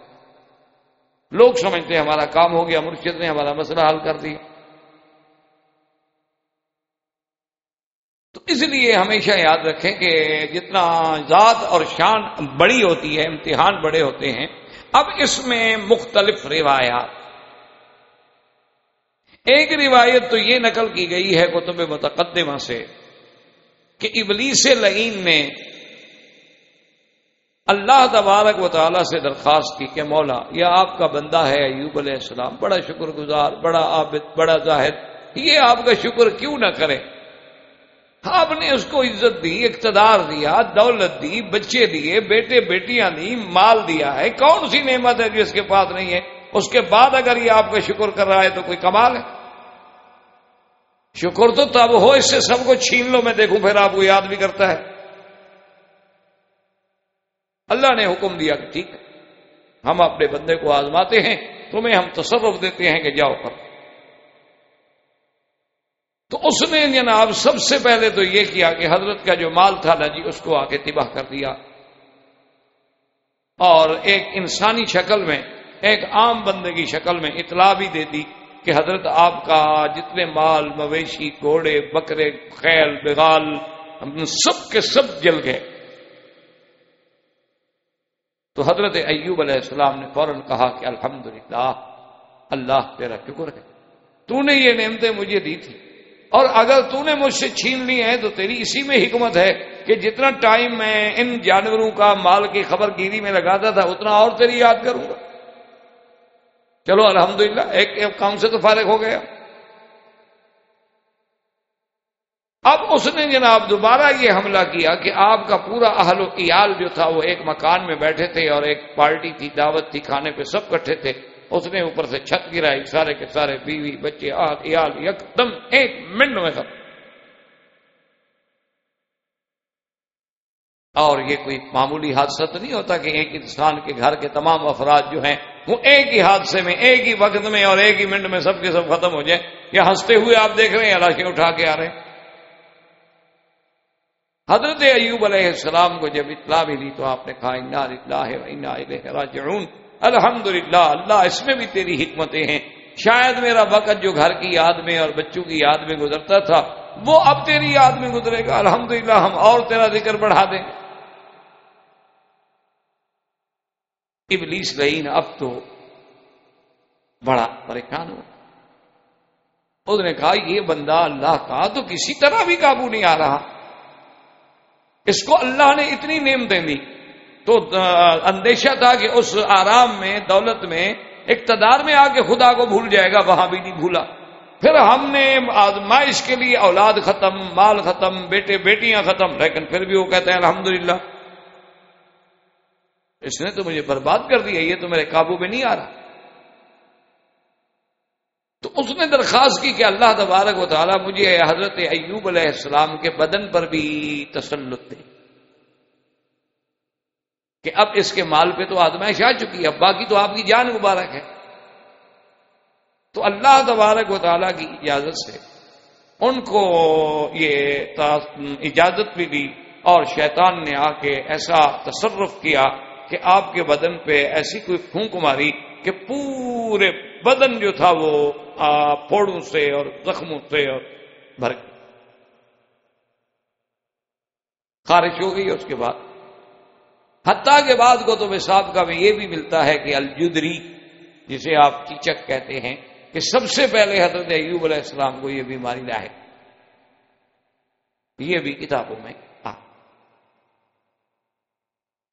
لوگ سمجھتے ہیں ہمارا کام ہو گیا مرشد نے ہمارا مسئلہ حل کر دیا۔ تو اس لیے ہمیشہ یاد رکھیں کہ جتنا ذات اور شان بڑی ہوتی ہے، امتحان بڑے ہوتے ہیں، اب اس میں مختلف روایات۔ ایک روایت تو یہ نقل کی گئی ہے کتب متقدمہ سے کہ ابلیس لعین نے اللہ تبارک و تعالیٰ سے درخواست کی کہ مولا، یہ آپ کا بندہ ہے ایوب علیہ السلام، بڑا شکر گزار بڑا عابد، بڑا زاہد، یہ آپ کا شکر کیوں نہ کرے؟ آپ نے اس کو عزت دی، اقتدار دیا، دولت دی، بچے دیے، بیٹے، بیٹیاں دی، مال دیا ہے۔ کون سی نعمت ہے جو اس کے پاس نہیں ہے؟ اس کے بعد اگر یہ آپ کا شکر کر رہا ہے تو کوئی کمال ہے؟ شکر تو تب ہو، اس سے سب کو چھین لو، میں دیکھوں پھر آپ کو یاد بھی کرتا ہے۔ اللہ نے حکم دیا کہ ٹھیک ہے، ہم اپنے بندے کو آزماتے ہیں، تمہیں ہم تصرف دیتے ہیں کہ جاؤ کر تو اس نے جناب سب سے پہلے تو یہ کیا کہ حضرت کا جو مال تھا نا جی اس کو آ کے تباہ کر دیا۔ اور ایک انسانی شکل میں، ایک عام بندے کی شکل میں اطلاع بھی دے دی کہ حضرت آپ کا جتنے مال، مویشی، گھوڑے، بکرے، خیل، بغال سب کے سب جل گئے۔ تو حضرت ایوب علیہ السلام نے فوراً کہا کہ الحمدللہ، اللہ تیرا شکر ہے۔ تو نے یہ نعمتیں مجھے دی تھی اور اگر تو نے مجھ سے چھین لی ہیں تو تیری اسی میں حکمت ہے کہ جتنا ٹائم میں ان جانوروں کا مال کی خبر گیری میں لگاتا تھا، اتنا اور تیری یاد کروں گا۔ چلو، الحمدللہ، ایک کام سے تو فارغ ہو گیا۔ اب اس نے جناب دوبارہ یہ حملہ کیا کہ آپ کا پورا اہل و ایال جو تھا وہ ایک مکان میں بیٹھے تھے اور ایک پارٹی تھی، دعوت تھی، کھانے پہ سب کٹھے تھے۔ اس نے اوپر سے چھت گرائی، سارے کے سارے بیوی، بچے ایال ایک دم ایک منٹ میں سب۔ اور یہ کوئی معمولی حادثہ تو نہیں ہوتا کہ ایک انسان کے گھر کے تمام افراد جو ہیں، وہ ایک ہی حادثے میں، ایک ہی وقت میں اور ایک ہی منٹ میں سب کے سب ختم ہو جائیں۔ یا ہنستے ہوئے آپ دیکھ رہے ہیں لاشیں اٹھا کے آ رہے ہیں۔ حضرت ایوب علیہ السلام کو جب اطلاع ملی تو آپ نے کہا، انا راجعون الحمد للہ اللہ اس میں بھی تیری حکمتیں ہیں۔ شاید میرا وقت جو گھر کی یاد میں اور بچوں کی یاد میں گزرتا تھا، وہ اب تیری یاد میں گزرے گا۔ الحمدللہ، ہم اور تیرا ذکر بڑھا دیں ابلیس لئین اب تو بڑا پریشان ہو۔ اس نے کہا، یہ بندہ اللہ کا تو کسی طرح بھی قابو نہیں آ رہا۔ اس کو اللہ نے اتنی نعمتیں دی۔ تو اندیشہ تھا کہ اس آرام میں، دولت میں، اقتدار میں آ کے خدا کو بھول جائے گا، وہاں بھی نہیں بھولا۔ پھر ہم نے آزمائش کے لیے اولاد ختم، مال ختم، بیٹے، بیٹیاں ختم، لیکن پھر بھی وہ کہتے ہیں، الحمدللہ۔ اس نے تو مجھے برباد کر دیا، یہ تو میرے قابو میں نہیں آ رہا۔ تو اس نے درخواست کی کہ اللہ تبارک و تعالیٰ مجھے حضرت ایوب علیہ السلام کے بدن پر بھی تسلط دے۔ کہ اب اس کے مال پہ تو آدمائش آ چکی ہے، اب باقی تو آپ کی جان مبارک ہے۔ تو اللہ تبارک و تعالیٰ کی اجازت سے ان کو یہ اجازت بھی دی اور شیطان نے آ کے ایسا تصرف کیا کہ آپ کے بدن پہ ایسی کوئی پھونک ماری کہ پورے بدن جو تھا وہ پھوڑوں سے اور زخموں سے اور بھر خارش ہو گئی اس کے بعد۔ حتیٰ کے بعد کو تو سابقہ میں یہ بھی ملتا ہے کہ الجدری، جسے آپ چیچک کہتے ہیں، کہ سب سے پہلے حضرت ایوب علیہ السلام کو یہ بیماری لاحق یہ بھی کتابوں میں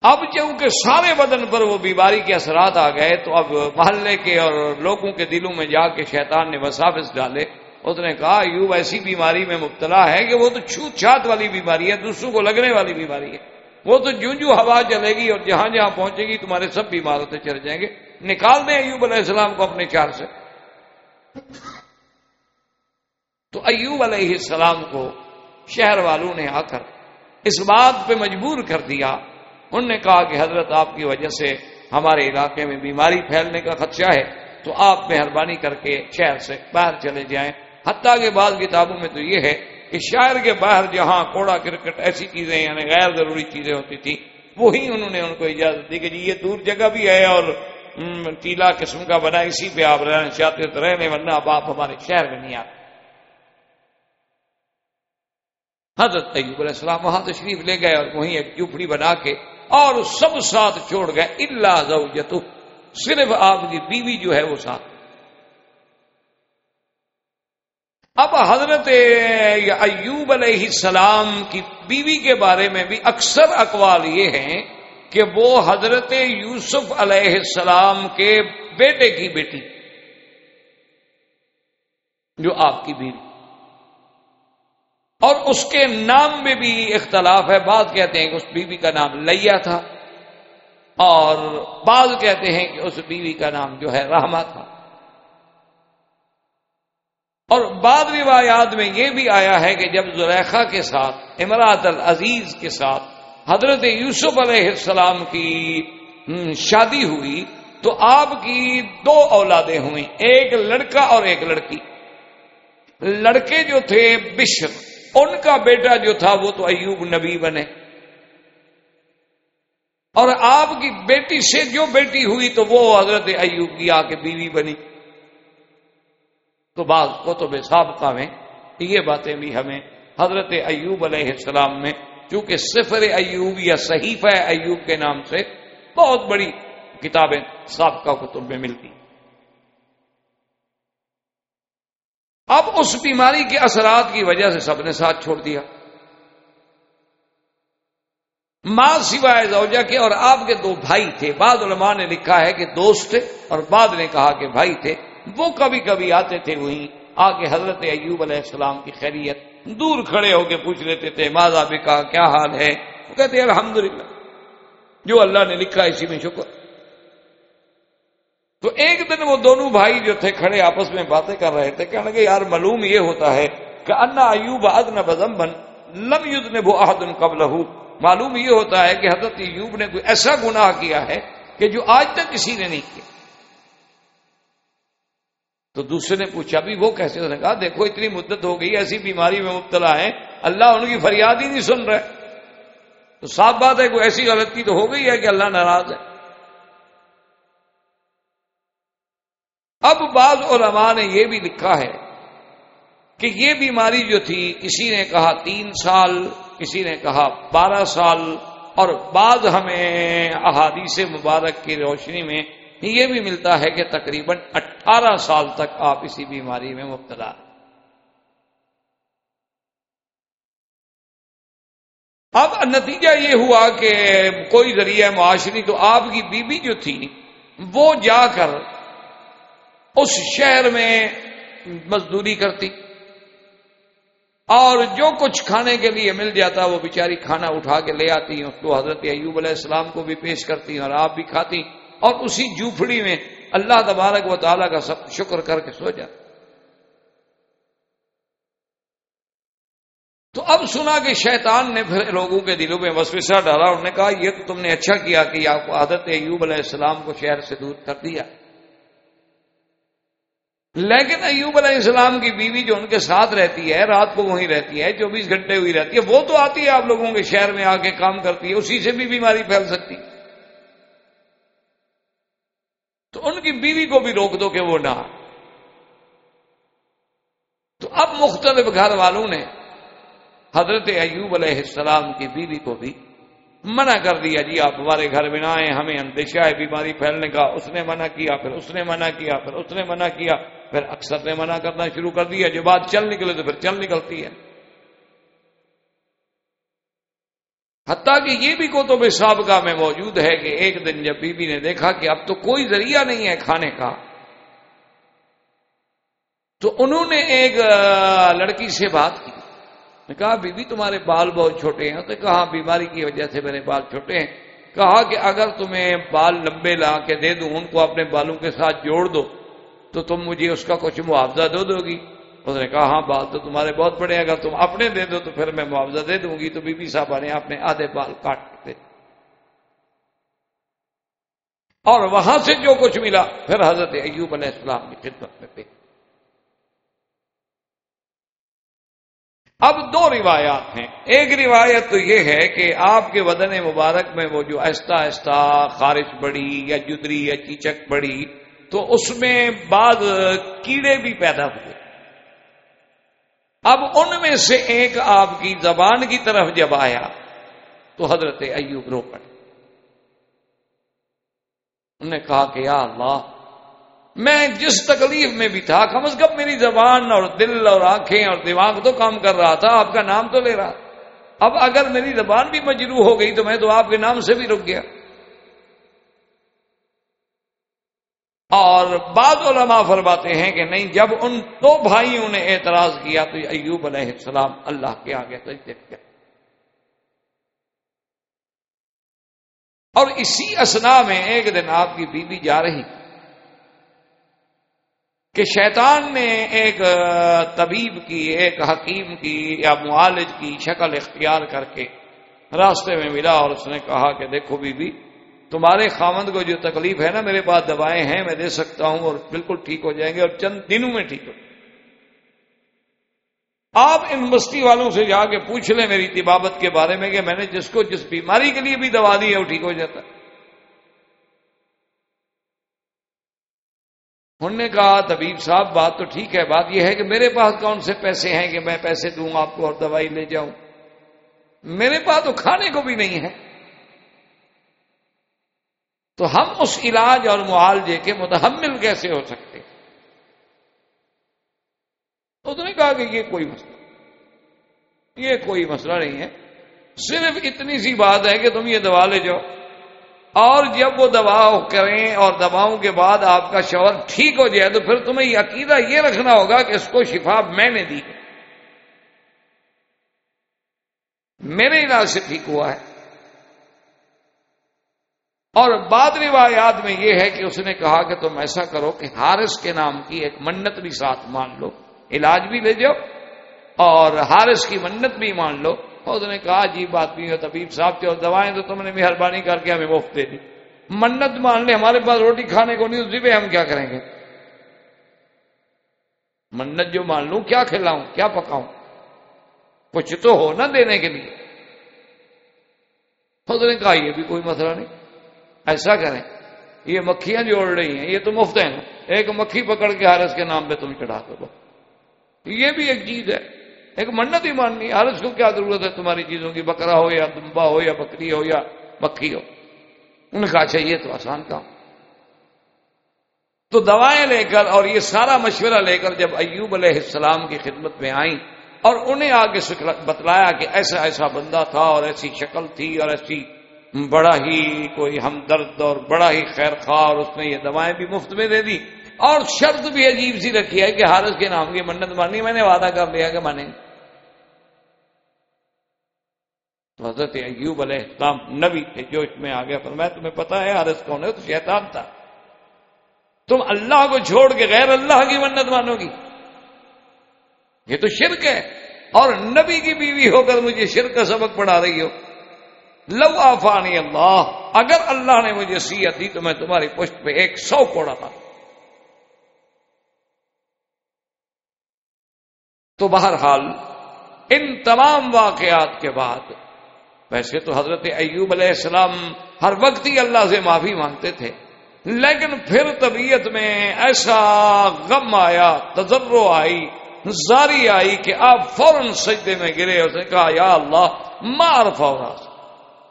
اب چونکہ سارے بدن پر وہ بیماری کے اثرات آ گئے، تو اب محلے کے اور لوگوں کے دلوں میں جا کے شیطان نے وسافس ڈالے۔ اس نے کہا یو ایسی بیماری میں مبتلا ہے کہ وہ تو چھوت چھات والی بیماری ہے، دوسروں کو لگنے والی بیماری ہے۔ وہ تو جو جو ہوا چلے گی اور جہاں جہاں پہنچے گی، تمہارے سب بیمارتیں چل جائیں گے۔ نکال دیں ایوب علیہ السلام کو اپنے چار سے۔ تو ایوب علیہ السلام کو شہر والوں نے آ کر اس بات پہ مجبور کر دیا۔ انہوں نے کہا کہ حضرت آپ کی وجہ سے ہمارے علاقے میں بیماری پھیلنے کا خدشہ ہے، تو آپ مہربانی کر کے شہر سے باہر چلے جائیں۔ حتیٰ کے بعض کتابوں میں تو یہ ہے کہ شہر کے باہر جہاں کوڑا کرکٹ ایسی چیزیں یعنی غیر ضروری چیزیں ہوتی تھی وہی انہوں نے ان کو اجازت دی کہ جی یہ دور جگہ بھی ہے اور ٹیلا قسم کا بنا اسی پہ آپ رہنا چاہتے تو رہنے، ورنہ اب آپ ہمارے شہر میں نہیں آتے۔ حضرت طیب علیہ السلام وہاں تشریف لے گئے اور وہیں ایک جھوپڑی بنا کے اور سب ساتھ چھوڑ گئے اللہ زوجتو، صرف آپ کی بیوی جو ہے وہ ساتھ۔ اب حضرت ایوب علیہ السلام کی بیوی کے بارے میں بھی اکثر اقوال یہ ہیں کہ وہ حضرت یوسف علیہ السلام کے بیٹے کی بیٹی، جو آپ کی بیوی۔ اور اس کے نام میں بھی اختلاف ہے۔ بعض کہتے ہیں کہ اس بیوی کا نام لیا تھا اور بعض کہتے ہیں کہ اس بیوی کا نام جو ہے رحمہ تھا۔ اور بعض روایات میں یہ بھی آیا ہے کہ جب زلیخا کے ساتھ امراط العزیز کے ساتھ حضرت یوسف علیہ السلام کی شادی ہوئی تو آپ کی دو اولادیں ہوئیں، ایک لڑکا اور ایک لڑکی۔ لڑکے جو تھے بشر، ان کا بیٹا جو تھا وہ تو ایوب نبی بنے۔ اور آپ کی بیٹی سے جو بیٹی ہوئی تو وہ حضرت ایوب کی آ کے بیوی بنی۔ تو بعض کتب سابقہ میں یہ باتیں بھی ہمیں حضرت ایوب علیہ السلام میں، چونکہ سفر ایوب یا صحیفہ ایوب کے نام سے بہت بڑی کتابیں سابقہ کتب میں ملتی اب اس بیماری کے اثرات کی وجہ سے سب نے ساتھ چھوڑ دیا۔ ماں سوائے زوجہ کے اور آپ کے دو بھائی تھے، بعض علماء نے لکھا ہے کہ دوست تھے اور بعد نے کہا کہ بھائی تھے۔ وہ کبھی کبھی آتے تھے وہیں آ کے حضرت ایوب علیہ السلام کی خیریت، دور کھڑے ہو کے پوچھ لیتے تھے ماضا بھی کہا کیا حال ہے؟ وہ کہتے الحمد جو اللہ نے لکھا اسی میں شکر۔ تو ایک دن وہ دونوں بھائی جو تھے کھڑے آپس میں باتیں کر رہے تھے، کہنے لگے، یار، معلوم یہ ہوتا ہے کہ انا ایوب ادن بزم بن لم یوز نے وہ عہدن قبل معلوم یہ ہوتا ہے کہ حضرت ایوب نے کوئی ایسا گناہ کیا ہے کہ جو آج تک کسی نے نہیں کیا۔ تو دوسرے نے پوچھا بھی وہ کیسے؟ نے کہا، دیکھو، اتنی مدت ہو گئی ایسی بیماری میں مبتلا ہے اللہ ان کی فریاد ہی نہیں سن رہے۔ تو صاف بات ہے، کوئی ایسی غلطی تو ہو گئی ہے کہ اللہ ناراض ہے؟ اب بعض علماء نے یہ بھی لکھا ہے کہ یہ بیماری جو تھی کسی نے کہا تین سال کسی نے کہا بارہ سال، اور بعض ہمیں احادیث مبارک کی روشنی میں یہ بھی ملتا ہے کہ تقریباً اٹھارہ سال تک آپ اسی بیماری میں مبتلا اب نتیجہ یہ ہوا کہ کوئی ذریعہ معاشری تو آپ کی بیوی جو تھی، وہ جا کر اس شہر میں مزدوری کرتی اور جو کچھ کھانے کے لیے مل جاتا وہ بیچاری کھانا اٹھا کے لے آتی، اس کو حضرت ایوب علیہ السلام کو بھی پیش کرتی اور آپ بھی کھاتی۔ اور اسی جھوپڑی میں اللہ تبارک و تعالیٰ کا سب شکر کر کے سو جاتا تو اب سنا کہ شیطان نے پھر لوگوں کے دلوں میں وسوسہ ڈالا، انہوں نے کہا، یہ تو تم نے اچھا کیا کہ آپ کو حضرت ایوب علیہ السلام کو شہر سے دور کر دیا۔ لیکن ایوب علیہ السلام کی بیوی جو ان کے ساتھ رہتی ہے، رات کو وہیں رہتی ہے، چوبیس گھنٹے ہوئی رہتی ہے، وہ تو آتی ہے آپ لوگوں کے شہر میں آ کے کام کرتی ہے، اسی سے بھی بیماری پھیل سکتی۔ تو ان کی بیوی کو بھی روک دو کہ وہ نہ تو اب مختلف گھر والوں نے حضرت ایوب علیہ السلام کی بیوی کو بھی منع کر دیا جی آپ ہمارے گھر میں نہ آئے ہمیں اندیشہ ہے بیماری پھیلنے کا۔ اس نے منع کیا، پھر اس نے منع کیا، پھر اس نے منع کیا، پھر اکثر نے منع کرنا شروع کر دیا۔ جو بات چل نکلے تو پھر چل نکلتی ہے۔ حتیٰ کہ یہ بھی کو تو سابقہ میں موجود ہے کہ ایک دن جب بی بی نے دیکھا کہ اب تو کوئی ذریعہ نہیں ہے کھانے کا، تو انہوں نے ایک لڑکی سے بات کی۔ نے کہا، بی بی تمہارے بال بہت چھوٹے ہیں۔ تو کہا ہاں، بیماری کی وجہ سے میرے بال چھوٹے ہیں۔ کہا کہ اگر تمہیں بال لمبے لا کے دے دوں، ان کو اپنے بالوں کے ساتھ جوڑ دو، تو تم مجھے اس کا کچھ معاوضہ دے دو گی۔ اس نے کہا ہاں بال تو تمہارے بہت بڑے اگر تم اپنے دے دو تو پھر میں معاوضہ دے دوں گی۔ تو بی بی صاحبہ نے اپنے آدھے بال کاٹ دے اور وہاں سے جو کچھ ملا، پھر حضرت ایوب علیہ السلام کی خدمت میں پیش اب دو روایات ہیں۔ ایک روایت تو یہ ہے کہ آپ کے بدن مبارک میں وہ جو آہستہ آہستہ خارش بڑی یا جدری یا چیچک بڑی تو اس میں بعض کیڑے بھی پیدا ہوئے۔ اب ان میں سے ایک آپ کی زبان کی طرف جب آیا تو حضرت ایوب رو پڑے۔ انہوں نے کہا کہ یا اللہ، میں جس تکلیف میں بھی تھا، کم از کم میری زبان اور دل اور آنکھیں اور دماغ تو کام کر رہا تھا، آپ کا نام تو لے رہا۔ اب اگر میری زبان بھی مجرو ہو گئی تو میں تو آپ کے نام سے بھی رک گیا۔ اور بعض علماء فرماتے ہیں کہ نہیں، جب ان دو بھائیوں نے اعتراض کیا تو ایوب علیہ السلام اللہ کے آگے کیا اور اسی اسنا میں ایک دن آپ کی بیوی جا رہی کہ شیطان نے ایک طبیب کی، ایک حکیم کی یا معالج کی شکل اختیار کر کے راستے میں ملا اور اس نے کہا کہ دیکھو بی بی تمہارے خامند کو جو تکلیف ہے نا، میرے پاس دوائیں ہیں، میں دے سکتا ہوں اور بالکل ٹھیک ہو جائیں گے اور چند دنوں میں ٹھیک ہو آپ ان بستی والوں سے جا کے پوچھ لیں میری طبابت کے بارے میں کہ میں نے جس کو جس بیماری کے لیے بھی دوا دی ہے، وہ ٹھیک ہو جاتا۔ انہوں نے کہا، طبیب صاحب، بات تو ٹھیک ہے، بات یہ ہے کہ میرے پاس کون سے پیسے ہیں کہ میں پیسے دوں، آپ کو اور دوائی لے جاؤں۔ میرے پاس تو کھانے کو بھی نہیں ہے۔ تو ہم اس علاج اور معالجے کے متحمل کیسے ہو سکتے اس نے کہا کہ یہ کوئی مسئلہ یہ کوئی مسئلہ نہیں ہے۔ صرف اتنی سی بات ہے کہ تم یہ دوا لے جاؤ۔ اور جب وہ دوا کریں اور دواؤں کے بعد آپ کا شوہر ٹھیک ہو جائے تو پھر تمہیں یہ عقیدہ یہ رکھنا ہوگا کہ اس کو شفا میں نے دی۔ میرے علاج سے ٹھیک ہوا ہے۔ اور بعد روایات میں یہ ہے کہ اس نے کہا کہ تم ایسا کرو کہ ہارس کے نام کی ایک منت بھی ساتھ مان لو، علاج بھی لے جاؤ اور ہارس کی منت بھی مان لو۔ اس نے کہا جی بات نہیں ہے، طبیب صاحب کی اور دوائیں تو تم نے مہربانی کر کے ہمیں مفت دے دی۔ منت مان لے، ہمارے پاس روٹی کھانے کو نہیں اسی پہ ہم کیا کریں گے؟ منت جو مان لوں، کیا کھلاؤں، کیا پکاؤں؟ کچھ تو ہو نا دینے کے لیے۔ اس نے کہا، یہ بھی کوئی مسئلہ نہیں۔ ایسا کریں۔ یہ مکھیاں جو اڑ رہی ہیں، یہ تو مفت ہیں۔ ایک مکھی پکڑ کے حارث کے نام پہ تم چڑھا دو یہ بھی ایک چیز ہے۔ ایک منت ہی ماننی حارث کو کیا ضرورت ہے تمہاری چیزوں کی؟ بکرا ہو یا دمبا ہو یا بکری ہو یا مکھی ہو۔ ان کا چاہیے تو آسان کام۔ تو دوائیں لے کر اور یہ سارا مشورہ لے کر جب ایوب علیہ السلام کی خدمت میں آئیں اور انہیں آگے بتلایا کہ ایسا ایسا بندہ تھا اور ایسی شکل تھی اور ایسی بڑا ہی کوئی ہمدرد اور بڑا ہی خیر خواہ اور اس نے یہ دوائیں بھی مفت میں دے دی اور شرط بھی عجیب سی رکھی ہے کہ حارث کے نام کی منت مانی میں نے وعدہ کر لیا کہ مانیں حضرت ایوب علیہ السلام نبی تھے، جو اس میں آ گیا پر میں تمہیں پتا ہے حارث کون ہے؟ تو شیطان تھا۔ تم اللہ کو چھوڑ کے غیر اللہ کی منت مانو گی۔ یہ تو شرک ہے۔ اور نبی کی بیوی ہو کر مجھے شرک کا سبق پڑھا رہی ہو۔ لو آفانی اللہ، اگر اللہ نے مجھے سیت دی تو میں تمہاری پشت پہ ایک سو کوڑا تھا۔ تو بہرحال، ان تمام واقعات کے بعد، ویسے تو حضرت ایوب علیہ السلام ہر وقت ہی اللہ سے معافی مانگتے تھے، لیکن پھر طبیعت میں ایسا غم آیا تجرو آئی، زاری آئی کہ آپ فوراً سجدے میں گرے اس نے کہا، یا اللہ مار فوراً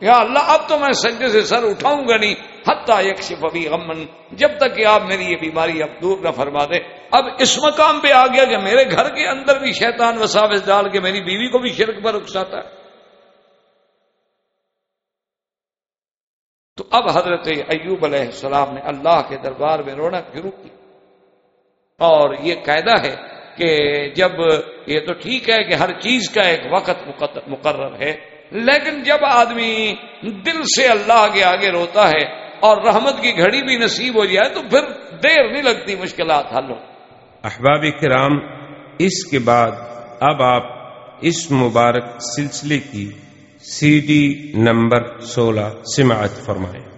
یا اللہ، اب تو میں سجدے سے سر اٹھاؤں گا نہیں، حتیٰ یکشف ابھی غمن، جب تک کہ آپ میری یہ بیماری اب دور نہ فرما دے اب اس مقام پہ آ گیا کہ میرے گھر کے اندر بھی شیطان وساوس ڈال کے میری بیوی کو بھی شرک پر اکساتا ہے۔ تو اب حضرت ایوب علیہ السلام نے اللہ کے دربار میں رونا شروع کی۔ اور یہ قاعدہ ہے کہ جب یہ تو ٹھیک ہے کہ ہر چیز کا ایک وقت مقرر ہے لیکن جب آدمی دل سے اللہ کے آگے روتا ہے اور رحمت کی گھڑی بھی نصیب ہو جائے تو پھر دیر نہیں لگتی مشکلات حل ہو احباب کرام، اس کے بعد اب آپ اس مبارک سلسلے کی سی ڈی نمبر سولہ سماعت فرمائیں۔